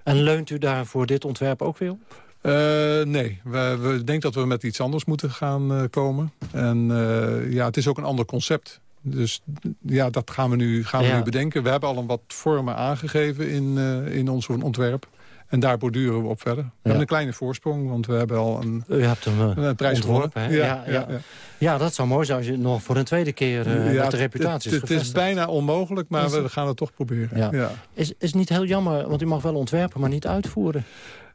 En leunt u daar voor dit ontwerp ook weer op?
Uh, nee, we, we denken dat we met iets anders moeten gaan uh, komen. En uh, ja, het is ook een ander concept. Dus ja, dat gaan we nu, gaan we nu bedenken. We hebben al een wat vormen aangegeven in, in ons ontwerp. En daar borduren we op verder. We ja. hebben een kleine voorsprong, want we hebben al een,
U hebt hem,
een prijs gewonnen.
Ja, ja, ja, ja, dat zou mooi zijn als je nog voor een tweede keer uh, de reputatie
Het is bijna onmogelijk, maar we gaan het toch proberen.
Ja. Is, is niet heel jammer, want u mag wel ontwerpen, maar niet uitvoeren.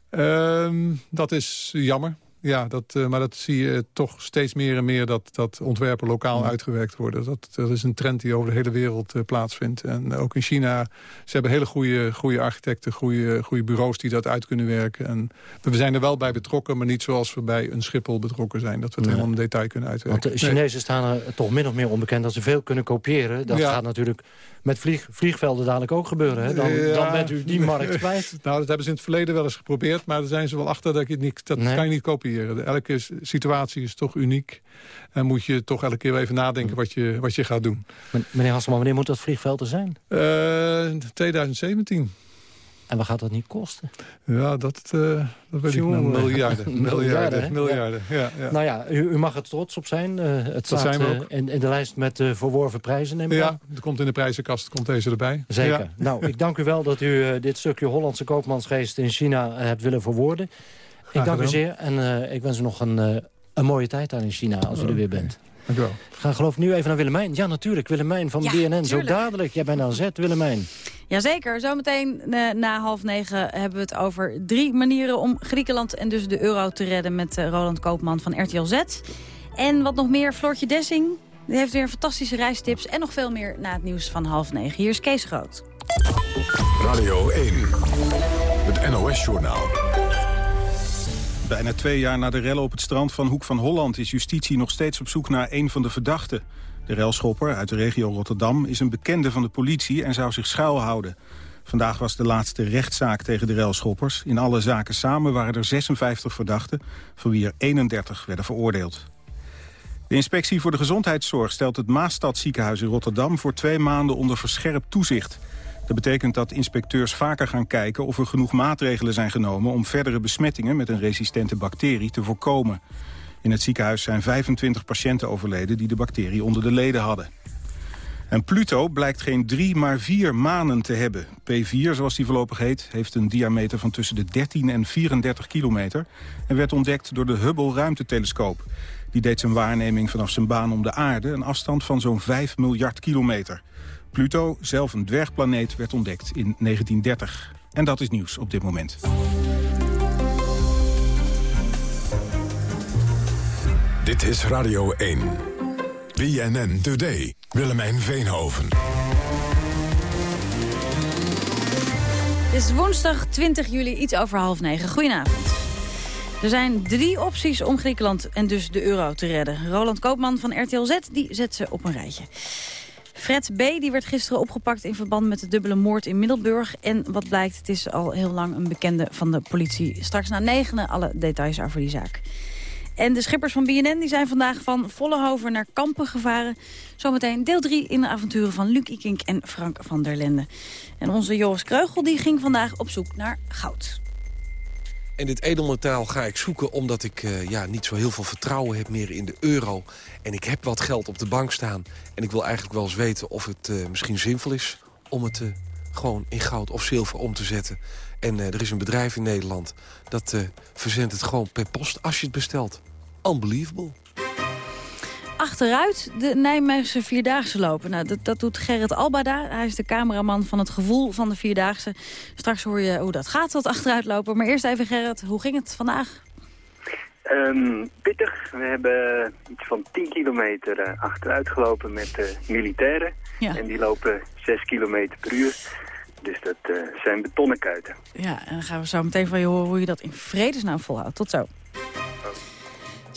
Um, dat is jammer. Ja dat, uh, maar dat zie je toch steeds meer en meer... dat, dat ontwerpen lokaal uitgewerkt worden. Dat, dat is een trend die over de hele wereld uh, plaatsvindt. En ook in China, ze hebben hele goede, goede architecten... Goede, goede bureaus die dat uit kunnen werken. En we zijn er wel bij betrokken, maar niet zoals we bij een Schiphol betrokken zijn. Dat we het helemaal in detail kunnen uitwerken.
Want de Chinezen nee. staan er toch min of meer onbekend... dat ze veel kunnen kopiëren. Dat ja. gaat natuurlijk met vlieg, vliegvelden dadelijk ook gebeuren. Hè? Dan, ja, dan bent u die markt kwijt.
nou, dat hebben ze in het verleden wel eens geprobeerd. Maar daar zijn ze wel achter dat je niet, dat nee. kan je niet kopiëren. Elke situatie is toch uniek. En moet je toch elke keer even nadenken wat je, wat je gaat doen.
Meneer Hasselman, wanneer moet dat vliegveld er zijn?
Uh, 2017.
En wat gaat dat niet kosten?
Ja, dat, uh, dat weet ik nou. Miljarden. miljarden, miljarden. Ja. Ja,
Nou ja, u, u, mag er trots op zijn. Uh, het staat zijn uh, in, in, de lijst met verworven prijzen, neem ik
Ja,
aan.
er komt in de prijzenkast komt deze erbij.
Zeker. Nou, ik dank u wel dat u dit stukje Hollandse koopmansgeest in China hebt willen verwoorden. Ik dank u zeer en ik wens u nog een, een mooie tijd aan in China als u er weer bent.
Dank u wel.
We gaan geloof ik nu even naar Willemijn. Ja, natuurlijk. Willemijn van
ja,
BNN.
Tuurlijk.
Zo dadelijk. Jij bent aan zet, Willemijn.
Jazeker. Zometeen uh, na half negen hebben we het over drie manieren... om Griekenland en dus de euro te redden met uh, Roland Koopman van RTL Z. En wat nog meer, Floortje Dessing. Die heeft weer fantastische reistips en nog veel meer na het nieuws van half negen. Hier is Kees Groot.
Radio 1, het NOS-journaal.
Bijna twee jaar na de rellen op het strand van Hoek van Holland... is justitie nog steeds op zoek naar een van de verdachten. De relschopper uit de regio Rotterdam is een bekende van de politie... en zou zich schuilhouden. Vandaag was de laatste rechtszaak tegen de relschoppers. In alle zaken samen waren er 56 verdachten... van wie er 31 werden veroordeeld. De inspectie voor de gezondheidszorg stelt het Maastadziekenhuis in Rotterdam... voor twee maanden onder verscherpt toezicht... Dat betekent dat inspecteurs vaker gaan kijken of er genoeg maatregelen zijn genomen... om verdere besmettingen met een resistente bacterie te voorkomen. In het ziekenhuis zijn 25 patiënten overleden die de bacterie onder de leden hadden. En Pluto blijkt geen drie, maar vier manen te hebben. P4, zoals die voorlopig heet, heeft een diameter van tussen de 13 en 34 kilometer... en werd ontdekt door de Hubble ruimtetelescoop. Die deed zijn waarneming vanaf zijn baan om de aarde... een afstand van zo'n 5 miljard kilometer. Pluto, zelf een dwergplaneet, werd ontdekt in 1930. En dat is nieuws op dit moment.
Dit is Radio 1. BNN Today. Willemijn Veenhoven.
Het is woensdag 20 juli, iets over half negen. Goedenavond. Er zijn drie opties om Griekenland en dus de euro te redden. Roland Koopman van RTL Z die zet ze op een rijtje. Fred B. die werd gisteren opgepakt in verband met de dubbele moord in Middelburg. En wat blijkt, het is al heel lang een bekende van de politie. Straks na negenen alle details over die zaak. En de schippers van BNN die zijn vandaag van Vollenhoven naar Kampen gevaren. Zometeen deel 3 in de avonturen van Luc Ikink en Frank van der Lende. En onze Joris Kreugel die ging vandaag op zoek naar goud.
En dit edelmetaal ga ik zoeken omdat ik uh, ja, niet zo heel veel vertrouwen heb meer in de euro. En ik heb wat geld op de bank staan. En ik wil eigenlijk wel eens weten of het uh, misschien zinvol is om het uh, gewoon in goud of zilver om te zetten. En er is een bedrijf in Nederland dat verzendt het gewoon per post als je het bestelt. Unbelievable
achteruit de Nijmeegse Vierdaagse lopen. Nou, dat, dat doet Gerrit Albada. Hij is de cameraman van het gevoel van de Vierdaagse. Straks hoor je hoe dat gaat, dat achteruit lopen. Maar eerst even Gerrit, hoe ging het vandaag?
Um, pittig. We hebben iets van 10 kilometer uh, achteruit gelopen met uh, militairen. Ja. En die lopen 6 kilometer per uur. Dus dat uh, zijn betonnen kuiten.
Ja, en dan gaan we zo meteen van je horen hoe je dat in vredesnaam volhoudt. Tot zo.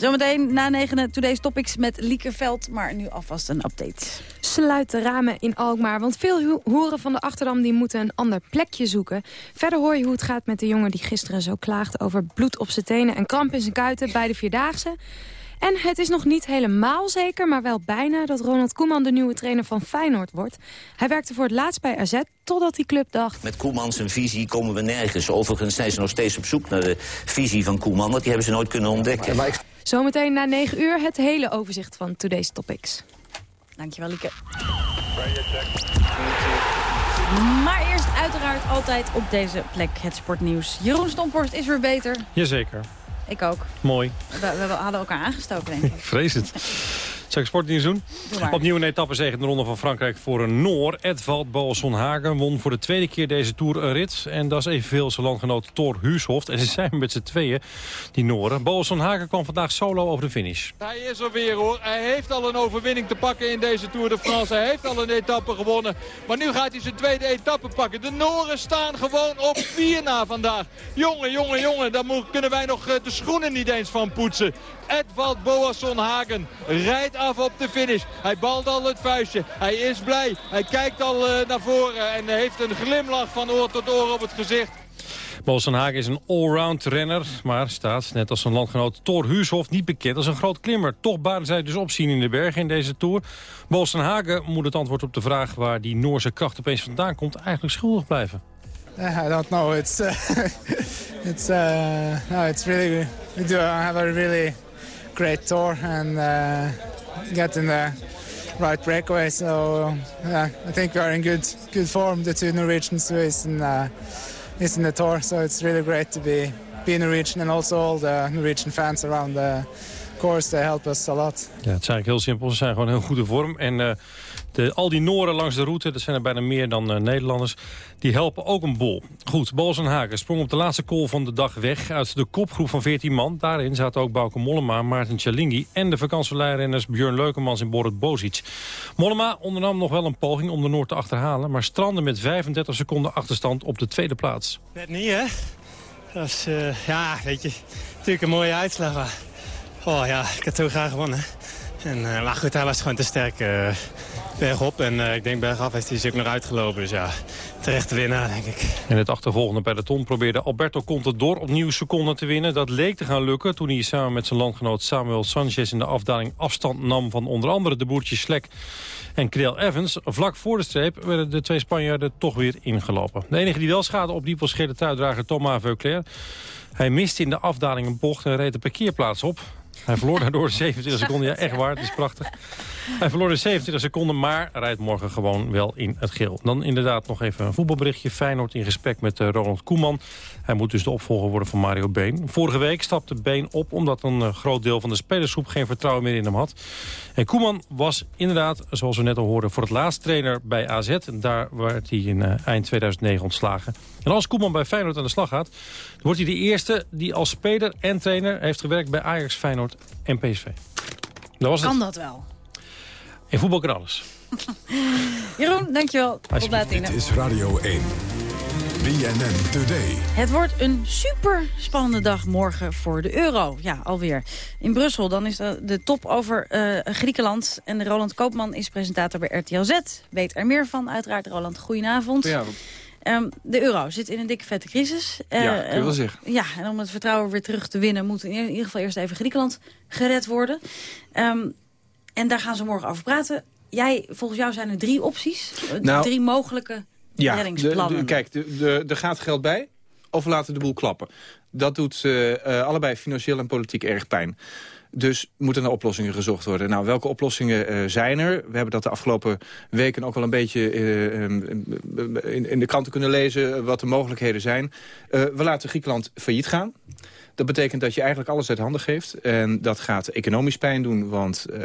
Zometeen na negenen Today's Topics met Lieke Veld, maar nu alvast een update.
Sluit de ramen in Alkmaar, want veel hoeren van de Achterdam die moeten een ander plekje zoeken. Verder hoor je hoe het gaat met de jongen die gisteren zo klaagde over bloed op zijn tenen en kramp in zijn kuiten bij de Vierdaagse. En het is nog niet helemaal zeker, maar wel bijna... dat Ronald Koeman de nieuwe trainer van Feyenoord wordt. Hij werkte voor het laatst bij AZ, totdat die club dacht...
Met Koeman zijn visie komen we nergens. Overigens zijn ze nog steeds op zoek naar de visie van Koeman... want die hebben ze nooit kunnen ontdekken.
Zometeen na 9 uur het hele overzicht van Today's Topics.
Dankjewel, Lieke. Maar eerst uiteraard altijd op deze plek het sportnieuws. Jeroen Stomporst is weer beter.
Jazeker.
Ik ook.
Mooi.
We, we hadden elkaar aangestoken, denk ik.
ik vrees het. Zal ik sportnieuws doen? Opnieuw een etappe zegen in de Ronde van Frankrijk voor een Noor. Edvald Boasson Hagen won voor de tweede keer deze Tour een rit. En dat is evenveel zijn landgenoot Thor Huushoft. En ze zijn met z'n tweeën, die Noren. Boasson Hagen kwam vandaag solo over de finish.
Hij is er weer hoor. Hij heeft al een overwinning te pakken in deze Tour de France. Hij heeft al een etappe gewonnen. Maar nu gaat hij zijn tweede etappe pakken. De Noren staan gewoon op vier na vandaag. Jongen, jongen, jongen. Daar kunnen wij nog eh, de schoenen niet eens van poetsen. Edvald Boasson Hagen rijdt af op de finish. Hij balt al het vuistje. Hij is blij. Hij kijkt al uh, naar voren en heeft een glimlach van oor tot oor op het gezicht.
Hagen is een allround renner, maar staat, net als zijn landgenoot Thor Huushoff, niet bekend als een groot klimmer. Toch baden zij dus opzien in de bergen in deze Tour. Hagen moet het antwoord op de vraag waar die Noorse kracht opeens vandaan komt eigenlijk schuldig blijven.
I don't know. It's uh, it's uh, no, it's really we do have a really great tour and uh, getting the right breakaway. So yeah, I think we are in good good form. The two Norwegians who is in uh, is in the tour, so it's really great to be be Norwegian and also all the Norwegian fans around the course. They help us a lot.
Ja, het is eigenlijk heel simpel. Ze zijn gewoon in heel goede vorm en. Uh, de, al die Noren langs de route, dat zijn er bijna meer dan uh, Nederlanders... die helpen ook een bol. Goed, Bols en Haken sprong op de laatste call van de dag weg... uit de kopgroep van 14 man. Daarin zaten ook Bauke Mollema, Maarten Cialinghi... en de vakantieleiderrenners Björn Leukemans en Borut Bozic. Mollema ondernam nog wel een poging om de Noord te achterhalen... maar strandde met 35 seconden achterstand op de tweede plaats.
Net niet, hè? Dat is, uh, ja, weet je, natuurlijk een mooie uitslag. Maar, oh ja, ik had zo graag gewonnen. En, uh, maar goed, hij was gewoon te sterk. Uh, bergop. En uh, ik denk bergaf heeft hij zich ook nog uitgelopen. Dus ja, terecht te winnen, denk ik.
In het achtervolgende peloton probeerde Alberto Contador opnieuw seconden te winnen. Dat leek te gaan lukken toen hij samen met zijn landgenoot Samuel Sanchez... in de afdaling afstand nam van onder andere de boertjes Slek en Creel Evans. Vlak voor de streep werden de twee Spanjaarden toch weer ingelopen. De enige die wel schade opliep was gele Thomas Veuclair. Hij miste in de afdaling een bocht en reed de parkeerplaats op. Hij verloor daardoor 27 seconden. Ja, echt waar, het is prachtig. Hij verloor de 27 seconden, maar rijdt morgen gewoon wel in het geel. Dan inderdaad nog even een voetbalberichtje. Feyenoord in gesprek met uh, Ronald Koeman. Hij moet dus de opvolger worden van Mario Been. Vorige week stapte Been op omdat een uh, groot deel van de spelersgroep geen vertrouwen meer in hem had. En Koeman was inderdaad, zoals we net al hoorden, voor het laatst trainer bij AZ. Daar werd hij in uh, eind 2009 ontslagen. En als Koeman bij Feyenoord aan de slag gaat, wordt hij de eerste die als speler en trainer heeft gewerkt bij Ajax, Feyenoord en PSV.
Dat was kan dat wel?
In voetbal kan alles.
Jeroen, dankjewel. Tot later.
Dit is Radio 1. BNN Today.
Het wordt een super spannende dag morgen voor de euro. Ja, alweer. In Brussel, dan is de, de top over uh, Griekenland. En Roland Koopman is presentator bij RTL Z. Weet er meer van, uiteraard. Roland, goedenavond.
Goedenavond.
Um, de euro zit in een dikke vette crisis.
Uh, ja, kun je wel zeggen.
Ja, en om het vertrouwen weer terug te winnen... moet in ieder geval eerst even Griekenland gered worden. Um, en daar gaan ze morgen over praten. Jij, volgens jou zijn er drie opties. Nou, drie mogelijke ja, reddingsplannen.
De, kijk, er gaat geld bij of laten de boel klappen. Dat doet uh, allebei financieel en politiek erg pijn. Dus moeten naar oplossingen gezocht worden. Nou, welke oplossingen uh, zijn er? We hebben dat de afgelopen weken ook wel een beetje uh, in, in, de kranten kunnen lezen... wat de mogelijkheden zijn. We laten Griekenland failliet gaan. Dat betekent dat je eigenlijk alles uit handen geeft. En dat gaat economisch pijn doen. Want uh,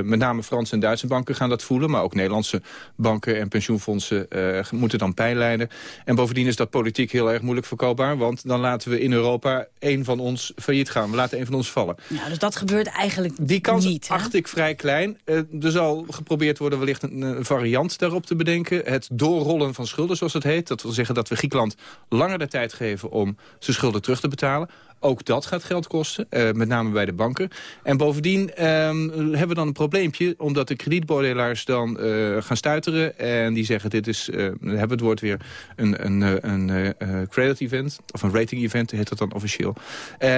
met name Franse en Duitse banken gaan dat voelen. Maar ook Nederlandse banken en pensioenfondsen uh, moeten dan pijn lijden. En bovendien is dat politiek heel erg moeilijk verkoopbaar. Want dan laten we in Europa één van ons failliet gaan. We laten één van ons vallen.
Ja, dus dat gebeurt eigenlijk
Die kans
niet,
acht ik vrij klein. Uh, er zal geprobeerd worden wellicht een, een, variant daarop te bedenken. Het doorrollen van schulden, zoals het heet. Dat wil zeggen dat we Griekenland langer de tijd geven om zijn schulden terug te betalen. Ook dat gaat geld kosten, uh, met name bij de banken. En bovendien um, hebben we dan een probleempje... omdat de kredietbeoordelaars dan uh, gaan stuiteren... en die zeggen, dit is, uh, we hebben het woord weer, een, een, een credit event... of een rating event, heet dat dan officieel.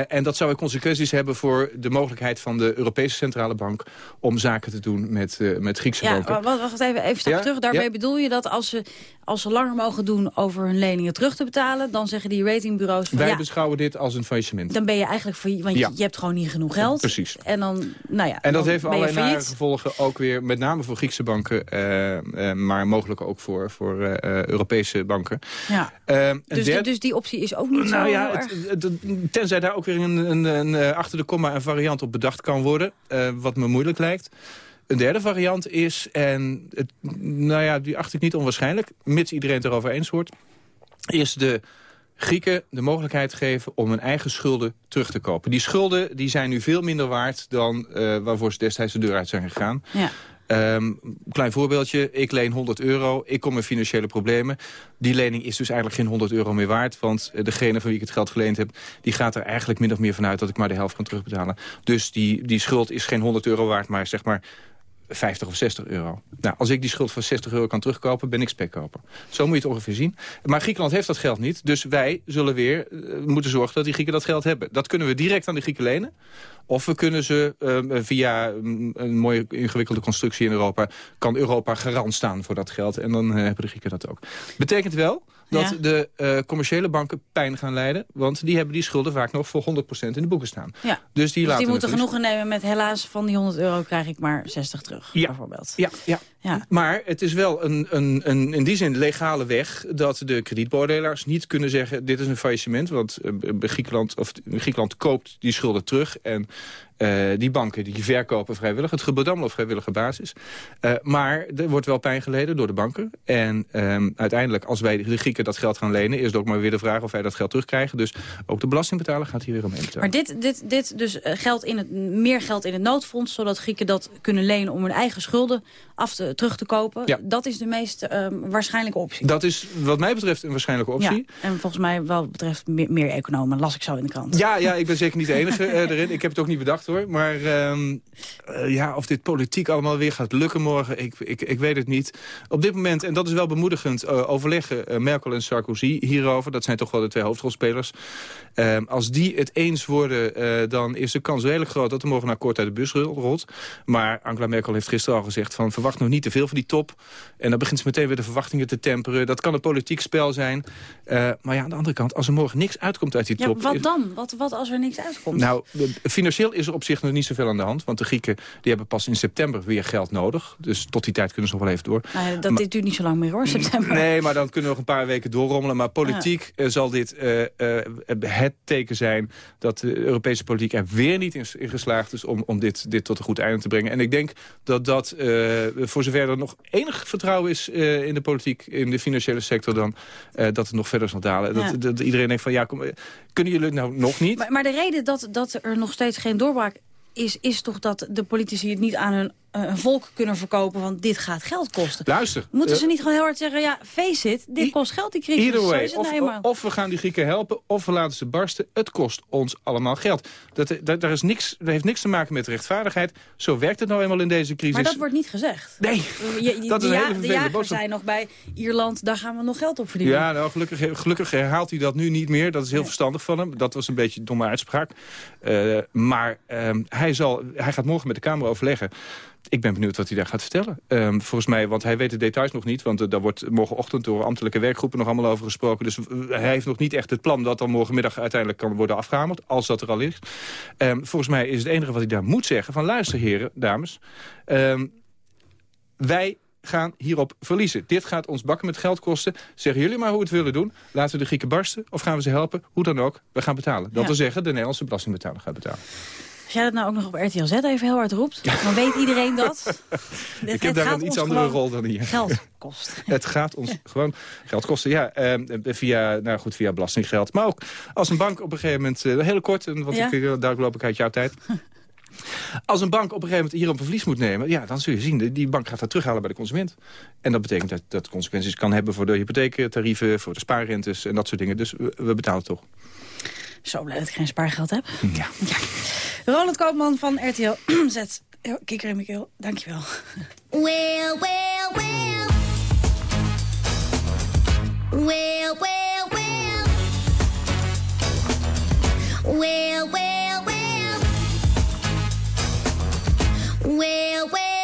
en dat zou weer consequenties hebben voor de mogelijkheid van de Europese Centrale Bank... om zaken te doen met, met Griekse
ja,
banken.
Wacht, wacht even, even stap terug. Daarmee bedoel je dat als ze, als ze langer mogen doen over hun leningen terug te betalen... dan zeggen die ratingbureaus... Van,
Wij
ja,
beschouwen dit als een faillissement.
Dan ben je eigenlijk failliet, want je, je hebt gewoon niet genoeg geld.
Precies.
En dan, nou ja.
En dat heeft allerlei nare gevolgen ook weer, met name voor Griekse banken, eh, eh, maar mogelijk ook voor, voor eh, Europese banken.
Ja. Dus,
derde-
dus die optie is ook niet
nou
zo
ja, het- het- tenzij daar ook weer een, een, een, achter de komma een variant op bedacht kan worden, wat me moeilijk lijkt. Een derde variant is, en het, nou ja, die acht ik niet onwaarschijnlijk, mits iedereen het erover eens wordt, is de Grieken de mogelijkheid geven om hun eigen schulden terug te kopen. Die schulden die zijn nu veel minder waard dan eh, waarvoor ze destijds de deur uit zijn gegaan.
Ja.
Ehm, klein voorbeeldje, ik leen 100 euro, ik kom in financiële problemen. Die lening is dus eigenlijk geen 100 euro meer waard... want eh, degene van wie ik het geld geleend heb... die gaat er eigenlijk min of meer vanuit dat ik maar de helft kan terugbetalen. Dus die, die schuld is geen 100 euro waard, maar zeg maar 50 of 60 euro. Nou, als ik die schuld van 60 euro kan terugkopen, ben ik spekkoper. Zo moet je het ongeveer zien. Maar Griekenland heeft dat geld niet. Dus wij zullen weer eh, moeten zorgen dat die Grieken dat geld hebben. Dat kunnen we direct aan de Grieken lenen. Of we kunnen ze eh, via mm, een mooie ingewikkelde constructie in Europa... kan Europa garant staan voor dat geld. En dan eh, hebben de Grieken dat ook. Betekent wel dat
Ja.
de eh, commerciële banken pijn gaan leiden. Want die hebben die schulden vaak nog voor 100% in de boeken staan.
Ja.
Dus die
Dus die moeten genoegen nemen met helaas van die 100 euro krijg ik maar 60 terug,
Ja.
bijvoorbeeld.
Ja, ja.
Ja.
Maar het is wel een, een, een, in die zin legale weg... dat de kredietbeoordelaars niet kunnen zeggen... dit is een faillissement, want bij Griekenland, of, Griekenland koopt die schulden terug... en eh, die banken die verkopen vrijwillig. Het gebeurt allemaal op vrijwillige basis. Eh, maar er wordt wel pijn geleden door de banken. En ehm, uiteindelijk, als wij de Grieken dat geld gaan lenen... is het ook maar weer de vraag of wij dat geld terugkrijgen. Dus ook de belastingbetaler gaat hier weer omheen betalen.
Maar dit, dit, dit dus eh, geld in het, meer geld in het noodfonds... zodat Grieken dat kunnen lenen om hun eigen schulden af te, terug te kopen.
Ja.
Dat is de meest ehm, waarschijnlijke optie.
Dat is wat mij betreft een waarschijnlijke optie.
Ja, en volgens mij wel betreft meer, meer economen. Las ik zo in de krant.
Ja, ja, ik ben zeker niet de enige erin. Ik heb het ook niet bedacht hoor. Maar ehm, eh, ja, of dit politiek allemaal weer gaat lukken morgen, ik, ik, ik weet het niet. Op dit moment, en dat is wel bemoedigend, eh, overleggen eh, Merkel en Sarkozy hierover. Dat zijn toch wel de twee hoofdrolspelers. Ehm, als die het eens worden, dan is de kans redelijk groot dat er morgen een akkoord uit de bus rolt. Maar Angela Merkel heeft gisteren al gezegd van verwacht nog niet te veel van die top. En dan begint ze meteen weer de verwachtingen te temperen. Dat kan een politiek spel zijn. Maar ja, aan de andere kant, als er morgen niks uitkomt uit die
Ja,
top...
wat
is-
dan? Wat, wat als er niks uitkomt?
nou, financieel is er op zich nog niet zoveel aan de hand. Want de Grieken die hebben pas in september weer geld nodig. Dus tot die tijd kunnen ze nog wel even door.
Nou dat
Maar-
dit duurt niet zo lang meer hoor, september.
Nee, maar dan kunnen we nog een paar weken doorrommelen. Maar politiek eh, zal dit eh, eh, het teken zijn... dat de Europese politiek er weer niet in, in geslaagd is... om, om dit, dit tot een goed einde te brengen. En ik denk dat dat, voor zover er nog enig vertrouwen is... in de politiek, in de financiële sector... dan dat het nog verder zal dalen.
Ja.
Dat, dat iedereen denkt van, ja, kom, kunnen jullie het nou nog niet?
Maar, maar de reden dat, dat er nog steeds geen doorbraak is... is toch dat de politici het niet aan hun, eh, hun volk kunnen verkopen... want dit gaat geld kosten.
Luister.
Moeten
eh,
ze niet gewoon heel hard zeggen... ja, face it, dit kost geld, die crisis.
Either way, of,
nou
of we gaan die Grieken helpen, of we laten ze barsten. Het kost ons allemaal geld. Dat, dat, daar is niks, dat heeft niks te maken met rechtvaardigheid. Zo werkt het nou eenmaal in deze crisis.
Maar dat wordt niet gezegd.
Nee,
Je-
dat is
de,
een
ja-
hele
de jagers
boodschap.
zijn nog bij Ierland, daar gaan we nog geld op verdienen.
Ja, nou, gelukkig, gelukkig herhaalt hij dat nu niet meer. Dat is heel verstandig van hem. Dat was een beetje een domme uitspraak. Eh, maar ehm, hij, zal, hij gaat morgen met de Kamer overleggen. Ik ben benieuwd wat hij daar gaat vertellen. Ehm, volgens mij, want hij weet de details nog niet. Want eh, daar wordt morgenochtend door ambtelijke werkgroepen nog allemaal over gesproken. Dus eh, hij heeft nog niet echt het plan dat dan morgenmiddag uiteindelijk kan worden afgehamerd. Als dat er al is. Ehm, volgens mij is het enige wat hij daar moet zeggen. Van luister heren, dames. Ehm, wij gaan hierop verliezen. Dit gaat ons bakken met geld kosten. Zeggen jullie maar hoe we het willen doen. Laten we de Grieken barsten of gaan we ze helpen? Hoe dan ook, we gaan betalen. Dat
Ja.
wil zeggen, de Nederlandse belastingbetaler gaat betalen.
Als jij dat nou ook nog op RTL Z even heel hard roept... dan weet iedereen dat. Dit-
Ik
het
heb daar een iets andere rol dan hier.
Geld kost.
Het gaat ons gewoon geld kosten. Ja, eh, via, nou goed, via belastinggeld. Maar ook als een bank op een gegeven moment... eh, heel kort, want
Ja?
ik, eh, daar loop ik uit jouw tijd. Als een bank op een gegeven moment hier op een verlies moet nemen... ja, dan zul je zien, die- bank gaat dat terughalen bij de consument. En dat betekent dat dat consequenties kan hebben... voor de hypotheektarieven, voor de spaarrentes en dat soort dingen. Dus we, we betalen toch.
Zo blij dat ik geen spaargeld heb.
Ja.
Roland Koopman van RTL Z. Kikker in mijn keel, dankjewel.
Well, well. Well, well, well. Well, well, well. Well, well, well.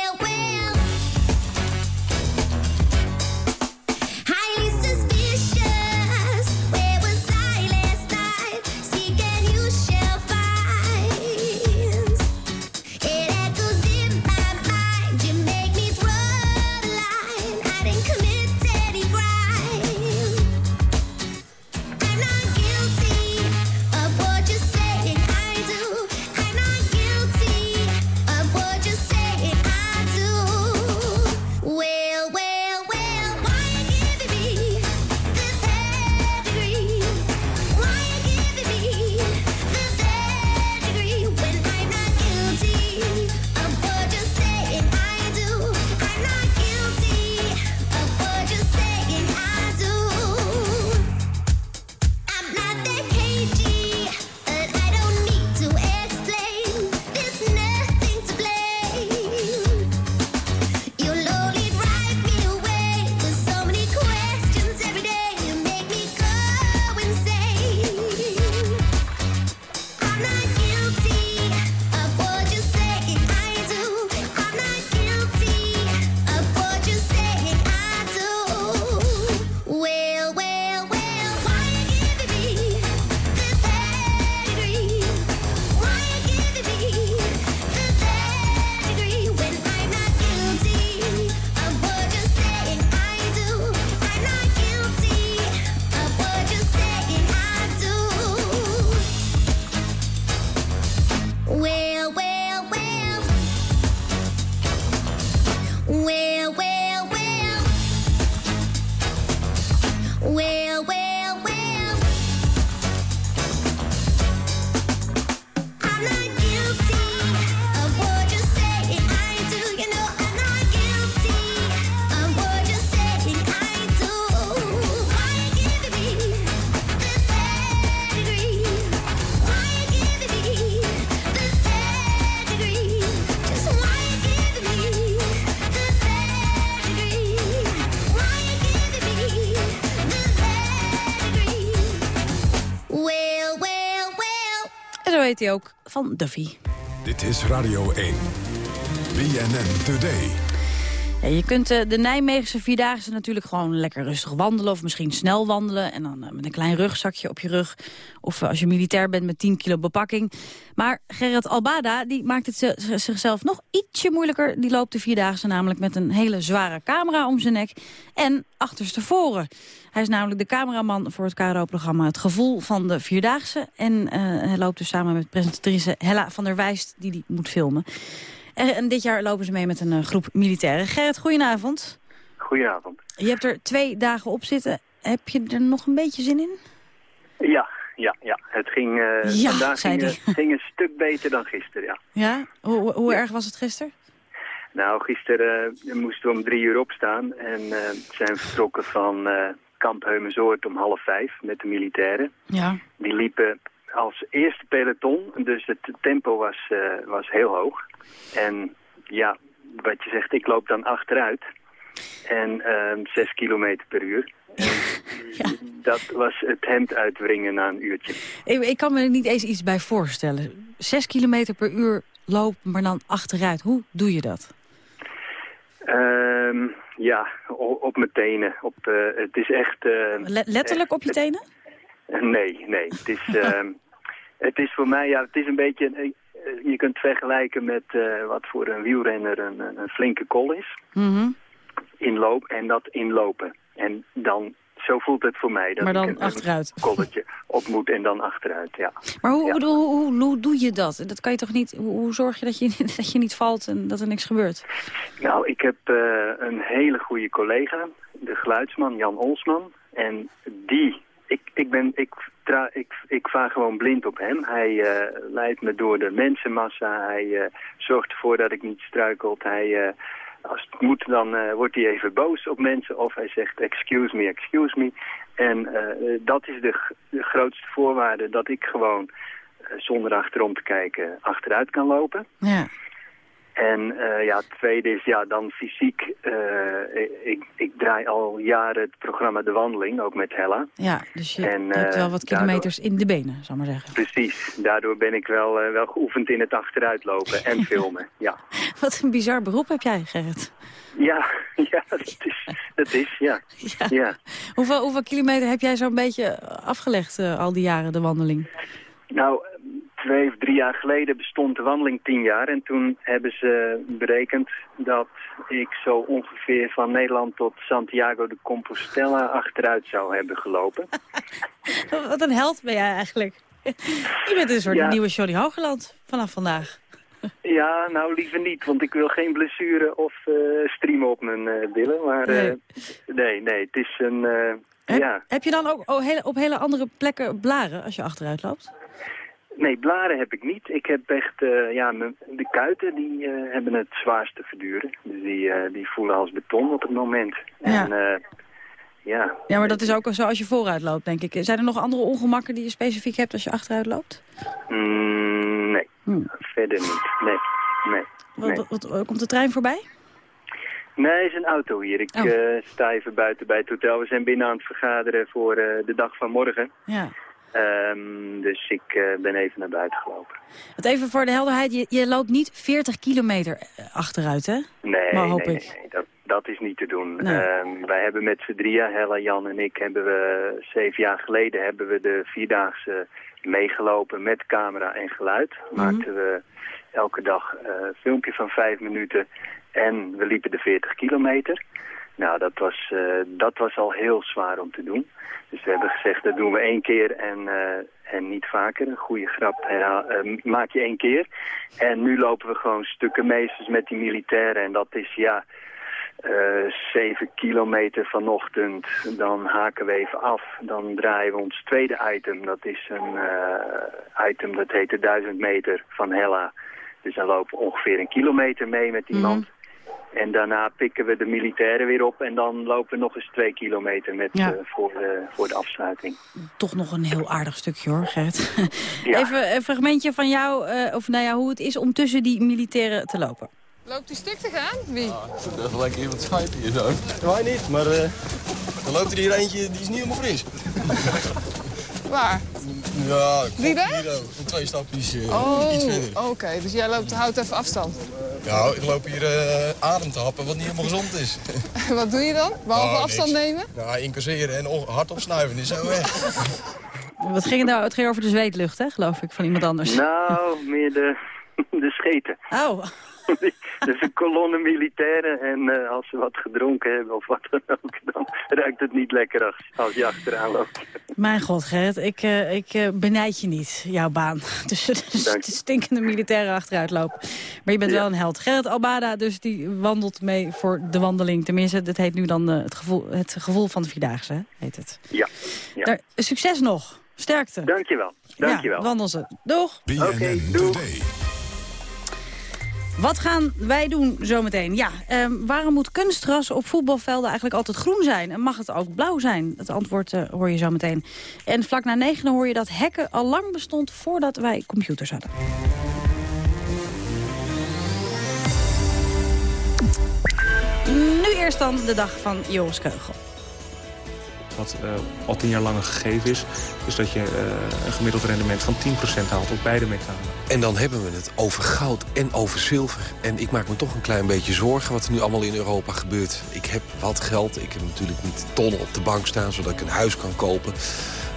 Ook, van Duffy.
Dit is Radio 1. BNN Today.
Ja, je kunt eh, de Nijmeegse Vierdaagse natuurlijk gewoon lekker rustig wandelen... of misschien snel wandelen en dan eh, met een klein rugzakje op je rug. Of eh, als je militair bent met 10 kilo bepakking. Maar Gerrit Albada die maakt het zi- zichzelf nog ietsje moeilijker. Die loopt de Vierdaagse namelijk met een hele zware camera om zijn nek... en achterstevoren. Hij is namelijk de cameraman voor het KRO-programma Het Gevoel van de Vierdaagse. En hij loopt dus samen met presentatrice Hella van der Wijst... die die moet filmen. En, en dit jaar lopen ze mee met een eh, groep militairen. Gerrit, goedenavond.
Goedenavond.
Je hebt er twee dagen op zitten. Heb je er nog een beetje zin in?
Ja, ja, ja. Het ging, eh,
Ja,
vandaag ging,
hij.
ging een stuk beter dan gisteren, ja.
Ja? Hoe, hoe- erg was het gisteren?
Nou, gisteren eh, moesten we om drie uur opstaan en eh, zijn vertrokken van eh kamp Heumensoort om half vijf met de militairen.
Ja.
Die liepen als eerste peloton, dus het tempo was, eh, was heel hoog. En ja, wat je zegt, ik loop dan achteruit. En ehm zes kilometer per uur. Dat was het hemd uitwringen na een uurtje.
Ik, ik kan me er niet eens iets bij voorstellen. Zes kilometer per uur lopen, maar dan achteruit. Hoe doe je dat?
Ehm, ja, op mijn tenen. Op, eh, het is echt... eh,
Le- letterlijk op je tenen?
Nee, nee. Het is, ehm, het is voor mij, ja, het is een beetje... eh, je kunt het vergelijken met eh, wat voor een wielrenner een, een flinke kol is.
Mhm.
Inloop en dat inlopen. En dan, zo voelt het voor mij. Dat
Maar dan
ik een,
achteruit.
Een kolletje op moet en dan achteruit, ja.
Maar hoe, hoe, hoe, hoe, hoe doe je dat? Dat kan je toch niet... Hoe, hoe zorg je dat, je dat je niet valt en dat er niks gebeurt?
Nou, ik heb eh, een hele goede collega, de geluidsman Jan Olsman. En die, ik, ik, ben, ik, tra, ik, ik vaar gewoon blind op hem. Hij eh, leidt me door de mensenmassa. Hij eh, zorgt ervoor dat ik niet struikelt. Hij, eh, als het moet, dan wordt hij even boos op mensen. Of hij zegt, excuse me, excuse me. En dat is de, de grootste voorwaarde dat ik gewoon... zonder achterom te kijken achteruit kan lopen.
Ja.
En eh, ja, het tweede is ja, dan fysiek. eh, ik, ik draai al jaren het programma De Wandeling, ook met Hella.
Ja, dus je
En,
hebt
eh,
wel wat kilometers in de benen, zal ik maar zeggen.
Precies, daardoor ben ik wel, eh, wel geoefend in het achteruitlopen en filmen. Ja,
Wat een bizar beroep heb jij, Gerrit.
ja, ja dat is, dat is ja. ja.
Hoeveel, hoeveel kilometer heb jij zo'n beetje afgelegd eh, al die jaren, de wandeling?
Nou, twee of drie jaar geleden bestond de wandeling tien jaar. En toen hebben ze berekend dat ik zo ongeveer van Nederland tot Santiago de Compostela achteruit zou hebben gelopen.
Wat een held ben jij eigenlijk. Je bent een soort
Ja.
nieuwe Johnny Hogeland vanaf vandaag.
Ja, nou liever niet, want ik wil geen blessure of eh streamen op mijn eh, billen. Maar eh, nee. nee, het is een... ja.
Heb je dan ook oh, hele, op hele andere plekken blaren als je achteruit loopt?
Nee, blaren heb ik niet. Ik heb echt, eh, ja, mijn- de kuiten die eh, hebben het zwaarste verduren. Dus die, eh, die voelen als beton op het moment.
Ja.
En ja,
Ja, maar dat is ook zo als je vooruit loopt, denk ik. Zijn er nog andere ongemakken die je specifiek hebt als je achteruit loopt?
mm, nee, verder niet. Nee, nee.
Wat,
nee.
wat, wat- komt de trein voorbij?
Nee, is een auto hier. Ik
Oh.
eh, sta even buiten bij het hotel. We zijn binnen aan het vergaderen voor eh, de dag van morgen.
Ja.
Ehm, dus ik eh, ben even naar buiten gelopen.
Want even voor de helderheid, je, je loopt niet 40 kilometer achteruit, hè?
Nee,
Maar hoop
nee,
ik.
nee, dat, dat is niet te doen.
Nee.
Ehm, wij hebben met z'n drieën, Hella, Jan en ik, hebben we zeven jaar geleden hebben we de Vierdaagse meegelopen met camera en geluid.
Mhm.
Maakten we elke dag een filmpje van vijf minuten en we liepen de 40 kilometer. Nou, dat was, eh, dat was al heel zwaar om te doen. Dus we hebben gezegd, dat doen we één keer en, eh, en niet vaker. Een goede grap herhaal- eh, maak je één keer. En nu lopen we gewoon stukken meesters met die militairen. En dat is, ja, zeven kilometer vanochtend. Dan haken we even af. Dan draaien we ons tweede item. Dat is een item dat heet de 1000 meter van Hella. Dus dan lopen we ongeveer een kilometer mee met iemand. En daarna pikken we de militairen weer op en dan lopen we nog eens twee kilometer met,
Ja.
eh, voor, de, voor de afsluiting.
Toch nog een heel aardig stukje, hoor, Gert.
Ja.
Even een fragmentje van jou, eh, of nou ja, hoe het is om tussen die militairen te lopen.
Loopt die stuk te gaan? Wie?
Even lekker iemand snipen hier zo. Wij niet, maar eh dan loopt er hier eentje die is niet helemaal fris.
Waar?
Ja,
Die daar?
hier, eh, een twee stapjes eh,
Oh,
iets verder.
oké. Dus jij loopt, houdt even afstand.
Ja, ik loop hier eh, adem te happen, wat niet helemaal gezond is.
Wat doe je dan? Behalve
Oh,
afstand
niks.
nemen?
Nou, incasseren en o- hardop snuiven is zo weg.
Wat ging het nou? Het ging over de zweetlucht, hè, geloof ik, van iemand anders.
Nou, meer de, de scheten.
Oh.
Dus een kolonne militairen en eh, als ze wat gedronken hebben of wat dan ook, dan ruikt het niet lekker als, als je achteraan loopt.
Mijn god, Gerrit, ik, eh, ik eh, benijd je niet, jouw baan. Tussen de, stinkende militairen achteruit lopen. Maar je bent wel een held. Gerrit Albada, dus die wandelt mee voor de wandeling. Tenminste, dat heet nu dan eh, het, gevoel, het gevoel van de Vierdaagse, heet het.
Ja. ja.
Daar, succes nog. Sterkte.
Dankjewel. Dankjewel.
Ja, wandel ze. Doeg.
Oké, doeg.
Wat gaan wij doen zometeen? Ja, ehm, waarom moet kunstgras op voetbalvelden eigenlijk altijd groen zijn? En mag het ook blauw zijn? Het antwoord eh, hoor je zo meteen. En vlak na negen hoor je dat hekken al lang bestond voordat wij computers hadden. Nu eerst dan de dag van Joris Keugel.
Wat eh, al tien jaar een gegeven is, is dat je eh, een gemiddeld rendement van 10% haalt op beide metalen.
En dan hebben we het over goud en over zilver. En ik maak me toch een klein beetje zorgen wat er nu allemaal in Europa gebeurt. Ik heb wat geld. Ik heb natuurlijk niet tonnen op de bank staan... zodat ik een huis kan kopen.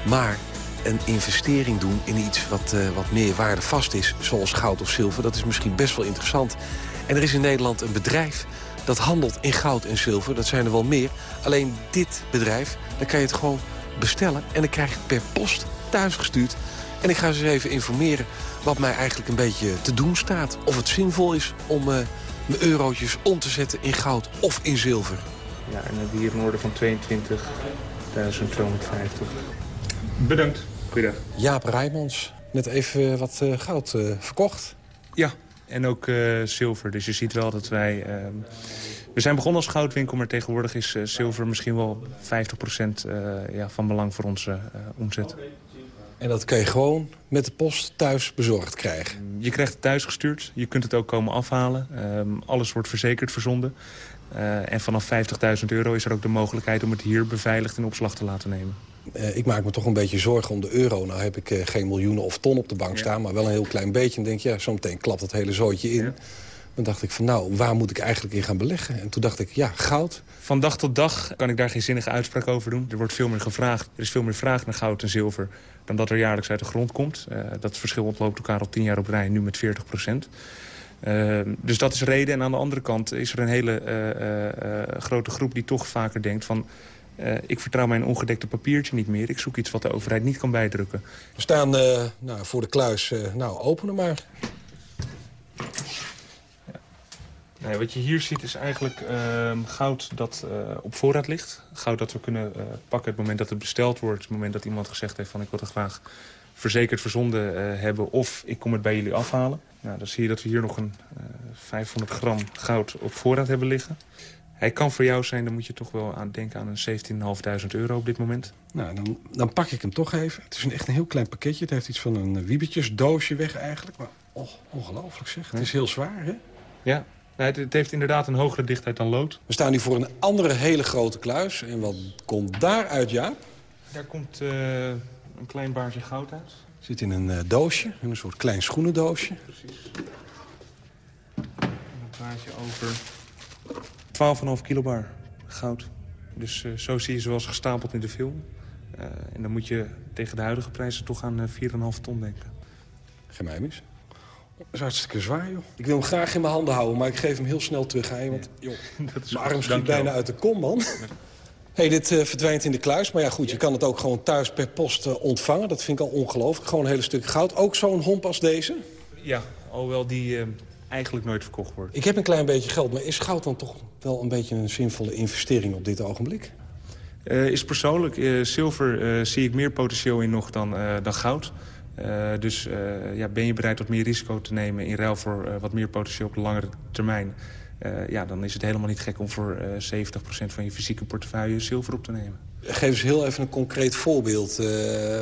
Maar een investering doen in iets wat, eh, wat meer waardevast is... zoals goud of zilver, dat is misschien best wel interessant. En er is in Nederland een bedrijf dat handelt in goud en zilver. Dat zijn er wel meer. Alleen dit bedrijf, dan kan je het gewoon bestellen... en dan krijg je het per post thuisgestuurd. En ik ga ze eens even informeren wat mij eigenlijk een beetje te doen staat. Of het zinvol is om eh, mijn eurotjes om te zetten in goud of in zilver.
Ja, en dan hebben we hier een orde van 22.250. Bedankt. Goeiedag.
Jaap Rijmans, net even wat eh, goud eh, verkocht.
Ja, en ook eh, zilver. Dus je ziet wel dat wij... ehm, we zijn begonnen als goudwinkel, maar tegenwoordig is eh, zilver misschien wel 50% eh, ja, van belang voor onze omzet.
En dat kan je gewoon met de post thuis bezorgd krijgen.
Je krijgt het thuis gestuurd. Je kunt het ook komen afhalen. Ehm, alles wordt verzekerd verzonden. En vanaf 50.000 euro is er ook de mogelijkheid om het hier beveiligd in opslag te laten nemen.
Eh, ik maak me toch een beetje zorgen om de euro. Nou heb ik eh, geen miljoenen of ton op de bank staan, maar wel een heel klein beetje. En denk je, ja, zometeen klapt het hele zooitje in. Dan dacht ik van, nou, waar moet ik eigenlijk in gaan beleggen? En toen dacht ik, ja, goud.
Van dag tot dag kan ik daar geen zinnige uitspraak over doen. Er wordt veel meer gevraagd. Er is veel meer vraag naar goud en zilver dan dat er jaarlijks uit de grond komt. Eh, dat verschil ontloopt elkaar al tien jaar op rij, nu met 40 procent. dus dat is reden. En aan de andere kant is er een hele grote groep die toch vaker denkt van... eh, ik vertrouw mijn ongedekte papiertje niet meer. Ik zoek iets wat de overheid niet kan bijdrukken.
We staan eh, nou, voor de kluis. eh, nou, openen maar.
Nee, wat je hier ziet is eigenlijk ehm, goud dat eh, op voorraad ligt. Goud dat we kunnen eh, pakken op het moment dat het besteld wordt. Op het moment dat iemand gezegd heeft van ik wil het graag verzekerd verzonden eh, hebben. Of ik kom het bij jullie afhalen. Nou, dan zie je dat we hier nog een eh, 500 gram goud op voorraad hebben liggen. Hij kan voor jou zijn, dan moet je toch wel aan denken aan een 17.500 euro op dit moment.
Nou, dan, dan pak ik hem toch even. Het is een, echt een heel klein pakketje. Het heeft iets van een wiebetjesdoosje weg eigenlijk. Maar oh, ongelooflijk zeg. Het is heel zwaar, hè?
Ja, het, het heeft inderdaad een hogere dichtheid dan lood.
We staan nu voor een andere hele grote kluis. En wat komt daaruit, Jaap?
Daar komt eh, een klein baartje goud uit.
Zit in een eh, doosje, in een soort klein schoenendoosje.
Precies. En dan praat je over 12,5 kilobar goud. Dus eh, zo zie je zoals gestapeld in de film. Eh, en dan moet je tegen de huidige prijzen toch aan eh, 4,5 ton denken.
Geen mij mis. Dat is hartstikke zwaar, joh. Ik wil hem graag in mijn handen houden, maar ik geef hem heel snel terug aan je. Want, joh, mijn arm schiet bijna uit de kom, man. hey, dit eh, verdwijnt in de kluis. Maar ja, goed, je kan het ook gewoon thuis per post eh, ontvangen. Dat vind ik al ongelooflijk. Gewoon een hele stuk goud. Ook zo'n homp als deze.
Ja, alhoewel die eh, eigenlijk nooit verkocht wordt.
Ik heb een klein beetje geld, maar is goud dan toch wel een beetje een zinvolle investering op dit ogenblik?
Eh, is persoonlijk, eh, zilver eh, zie ik meer potentieel in nog dan, dan goud. Dus ja, ben je bereid wat meer risico te nemen in ruil voor wat meer potentieel op de langere termijn... ja, dan is het helemaal niet gek om voor eh 70% van je fysieke portefeuille zilver op te nemen.
Geef eens heel even een concreet voorbeeld eh,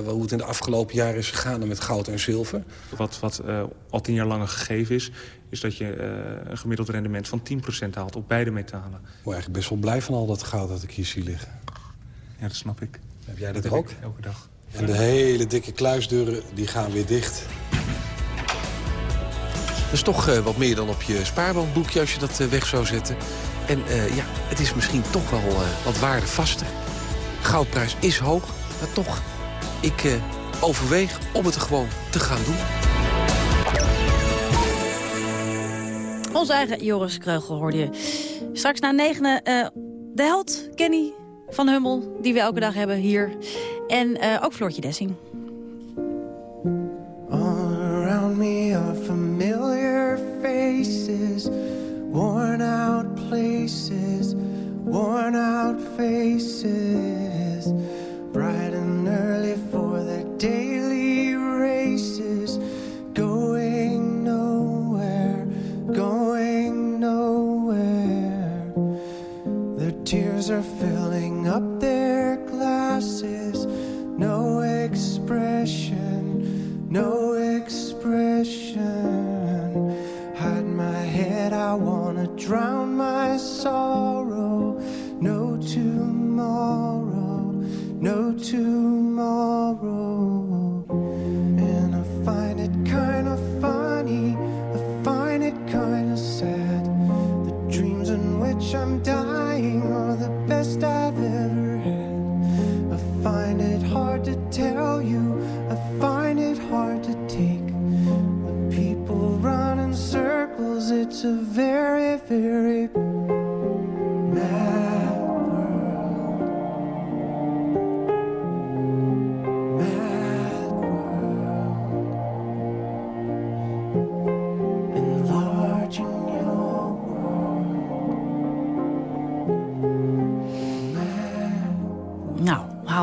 hoe het in de afgelopen jaren is gegaan met goud en zilver.
Wat, wat eh, al tien jaar lang een gegeven is, is dat je eh, een gemiddeld rendement van 10% haalt op beide metalen.
Ik word eigenlijk best wel blij van al dat goud dat ik hier zie liggen.
Ja, dat snap ik.
Heb jij dat ook?
elke dag.
En de hele dikke kluisdeuren die gaan weer dicht. Dat is toch eh, wat meer dan op je spaarbankboekje als je dat weg zou zetten. En eh, ja, het is misschien toch wel eh, wat waardevaster. Goudprijs is hoog, maar toch, ik eh, overweeg om het gewoon te gaan doen.
Onze eigen Joris Kreugel hoorde je. Straks na negenen eh, de held Kenny van Hummel, die we elke dag hebben hier. En eh, ook Floortje Dessing.
All around me are familiar faces, worn out places, worn out faces, bright and early for their daily races, going nowhere, going nowhere. Their tears are filling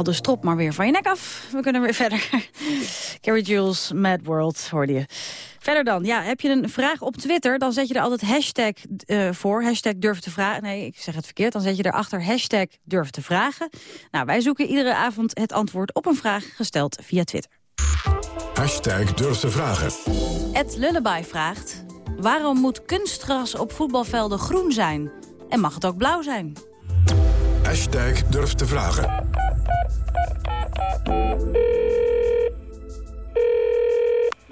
de strop maar weer van je nek af. We kunnen weer verder. Carrie Jules, Mad World, hoorde je. Verder dan, ja, heb je een vraag op Twitter... dan zet je er altijd hashtag eh, voor, hashtag durf te vragen. Nee, ik zeg het verkeerd. Dan zet je erachter hashtag durf te vragen. Nou, wij zoeken iedere avond het antwoord op een vraag gesteld via Twitter.
Hashtag durf te vragen.
Ed Lullaby vraagt... waarom moet kunstgras op voetbalvelden groen zijn? En mag het ook blauw zijn?
Hashtag durf te vragen.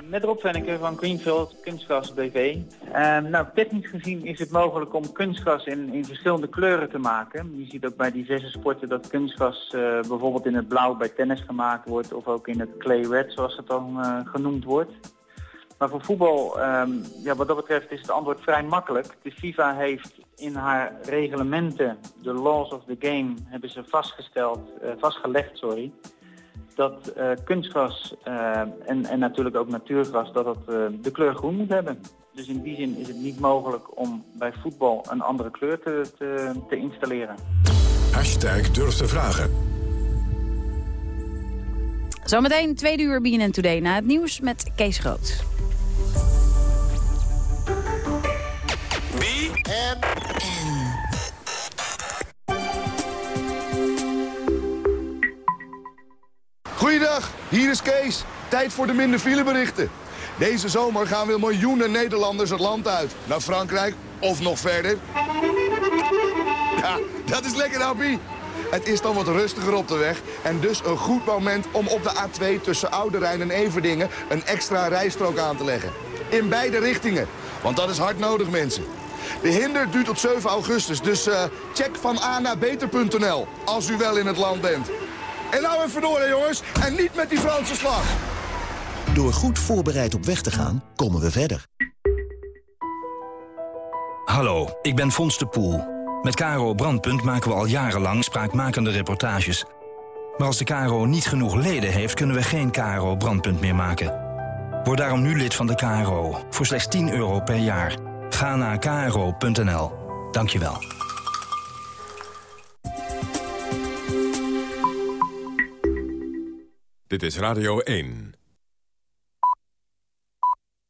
Met Rob Venneke van Greenfield Kunstgras BV. Ehm, nou, technisch gezien is het mogelijk om kunstgras in, in verschillende kleuren te maken. Je ziet ook bij diverse sporten dat kunstgras eh, bijvoorbeeld in het blauw bij tennis gemaakt wordt... of ook in het clay red, zoals het dan eh, genoemd wordt. Maar voor voetbal, ehm, ja, wat dat betreft, is het antwoord vrij makkelijk. De FIFA heeft in haar reglementen, de laws of the game, hebben ze vastgesteld, eh, vastgelegd, sorry, dat eh, kunstgras eh, en, en natuurlijk ook natuurgras, dat dat eh, de kleur groen moet hebben. Dus in die zin is het niet mogelijk om bij voetbal een andere kleur te, te, te installeren.
Hashtag durf te vragen.
Zometeen tweede uur BNN Today na het nieuws met Kees Groot.
Goeiedag, hier is Kees. Tijd voor de minder fileberichten. Deze zomer gaan weer miljoenen Nederlanders het land uit. Naar Frankrijk of nog verder. Ja, dat is lekker, Happy. Het is dan wat rustiger op de weg en dus een goed moment om op de A2 tussen Oude Rijn en Everdingen een extra rijstrook aan te leggen. In beide richtingen, want dat is hard nodig, mensen. De hinder duurt tot 7 augustus, dus eh, check van A naar beter.nl als u wel in het land bent. En nou even door, hè, jongens, en niet met die Franse slag.
Door goed voorbereid op weg te gaan, komen we verder.
Hallo, ik ben Fons de Poel. Met Caro Brandpunt maken we al jarenlang spraakmakende reportages. Maar als de KRO niet genoeg leden heeft, kunnen we geen KRO Brandpunt meer maken. Word daarom nu lid van de KRO, voor slechts 10 euro per jaar. Ga naar kro.nl. Dank je wel.
Dit is Radio 1.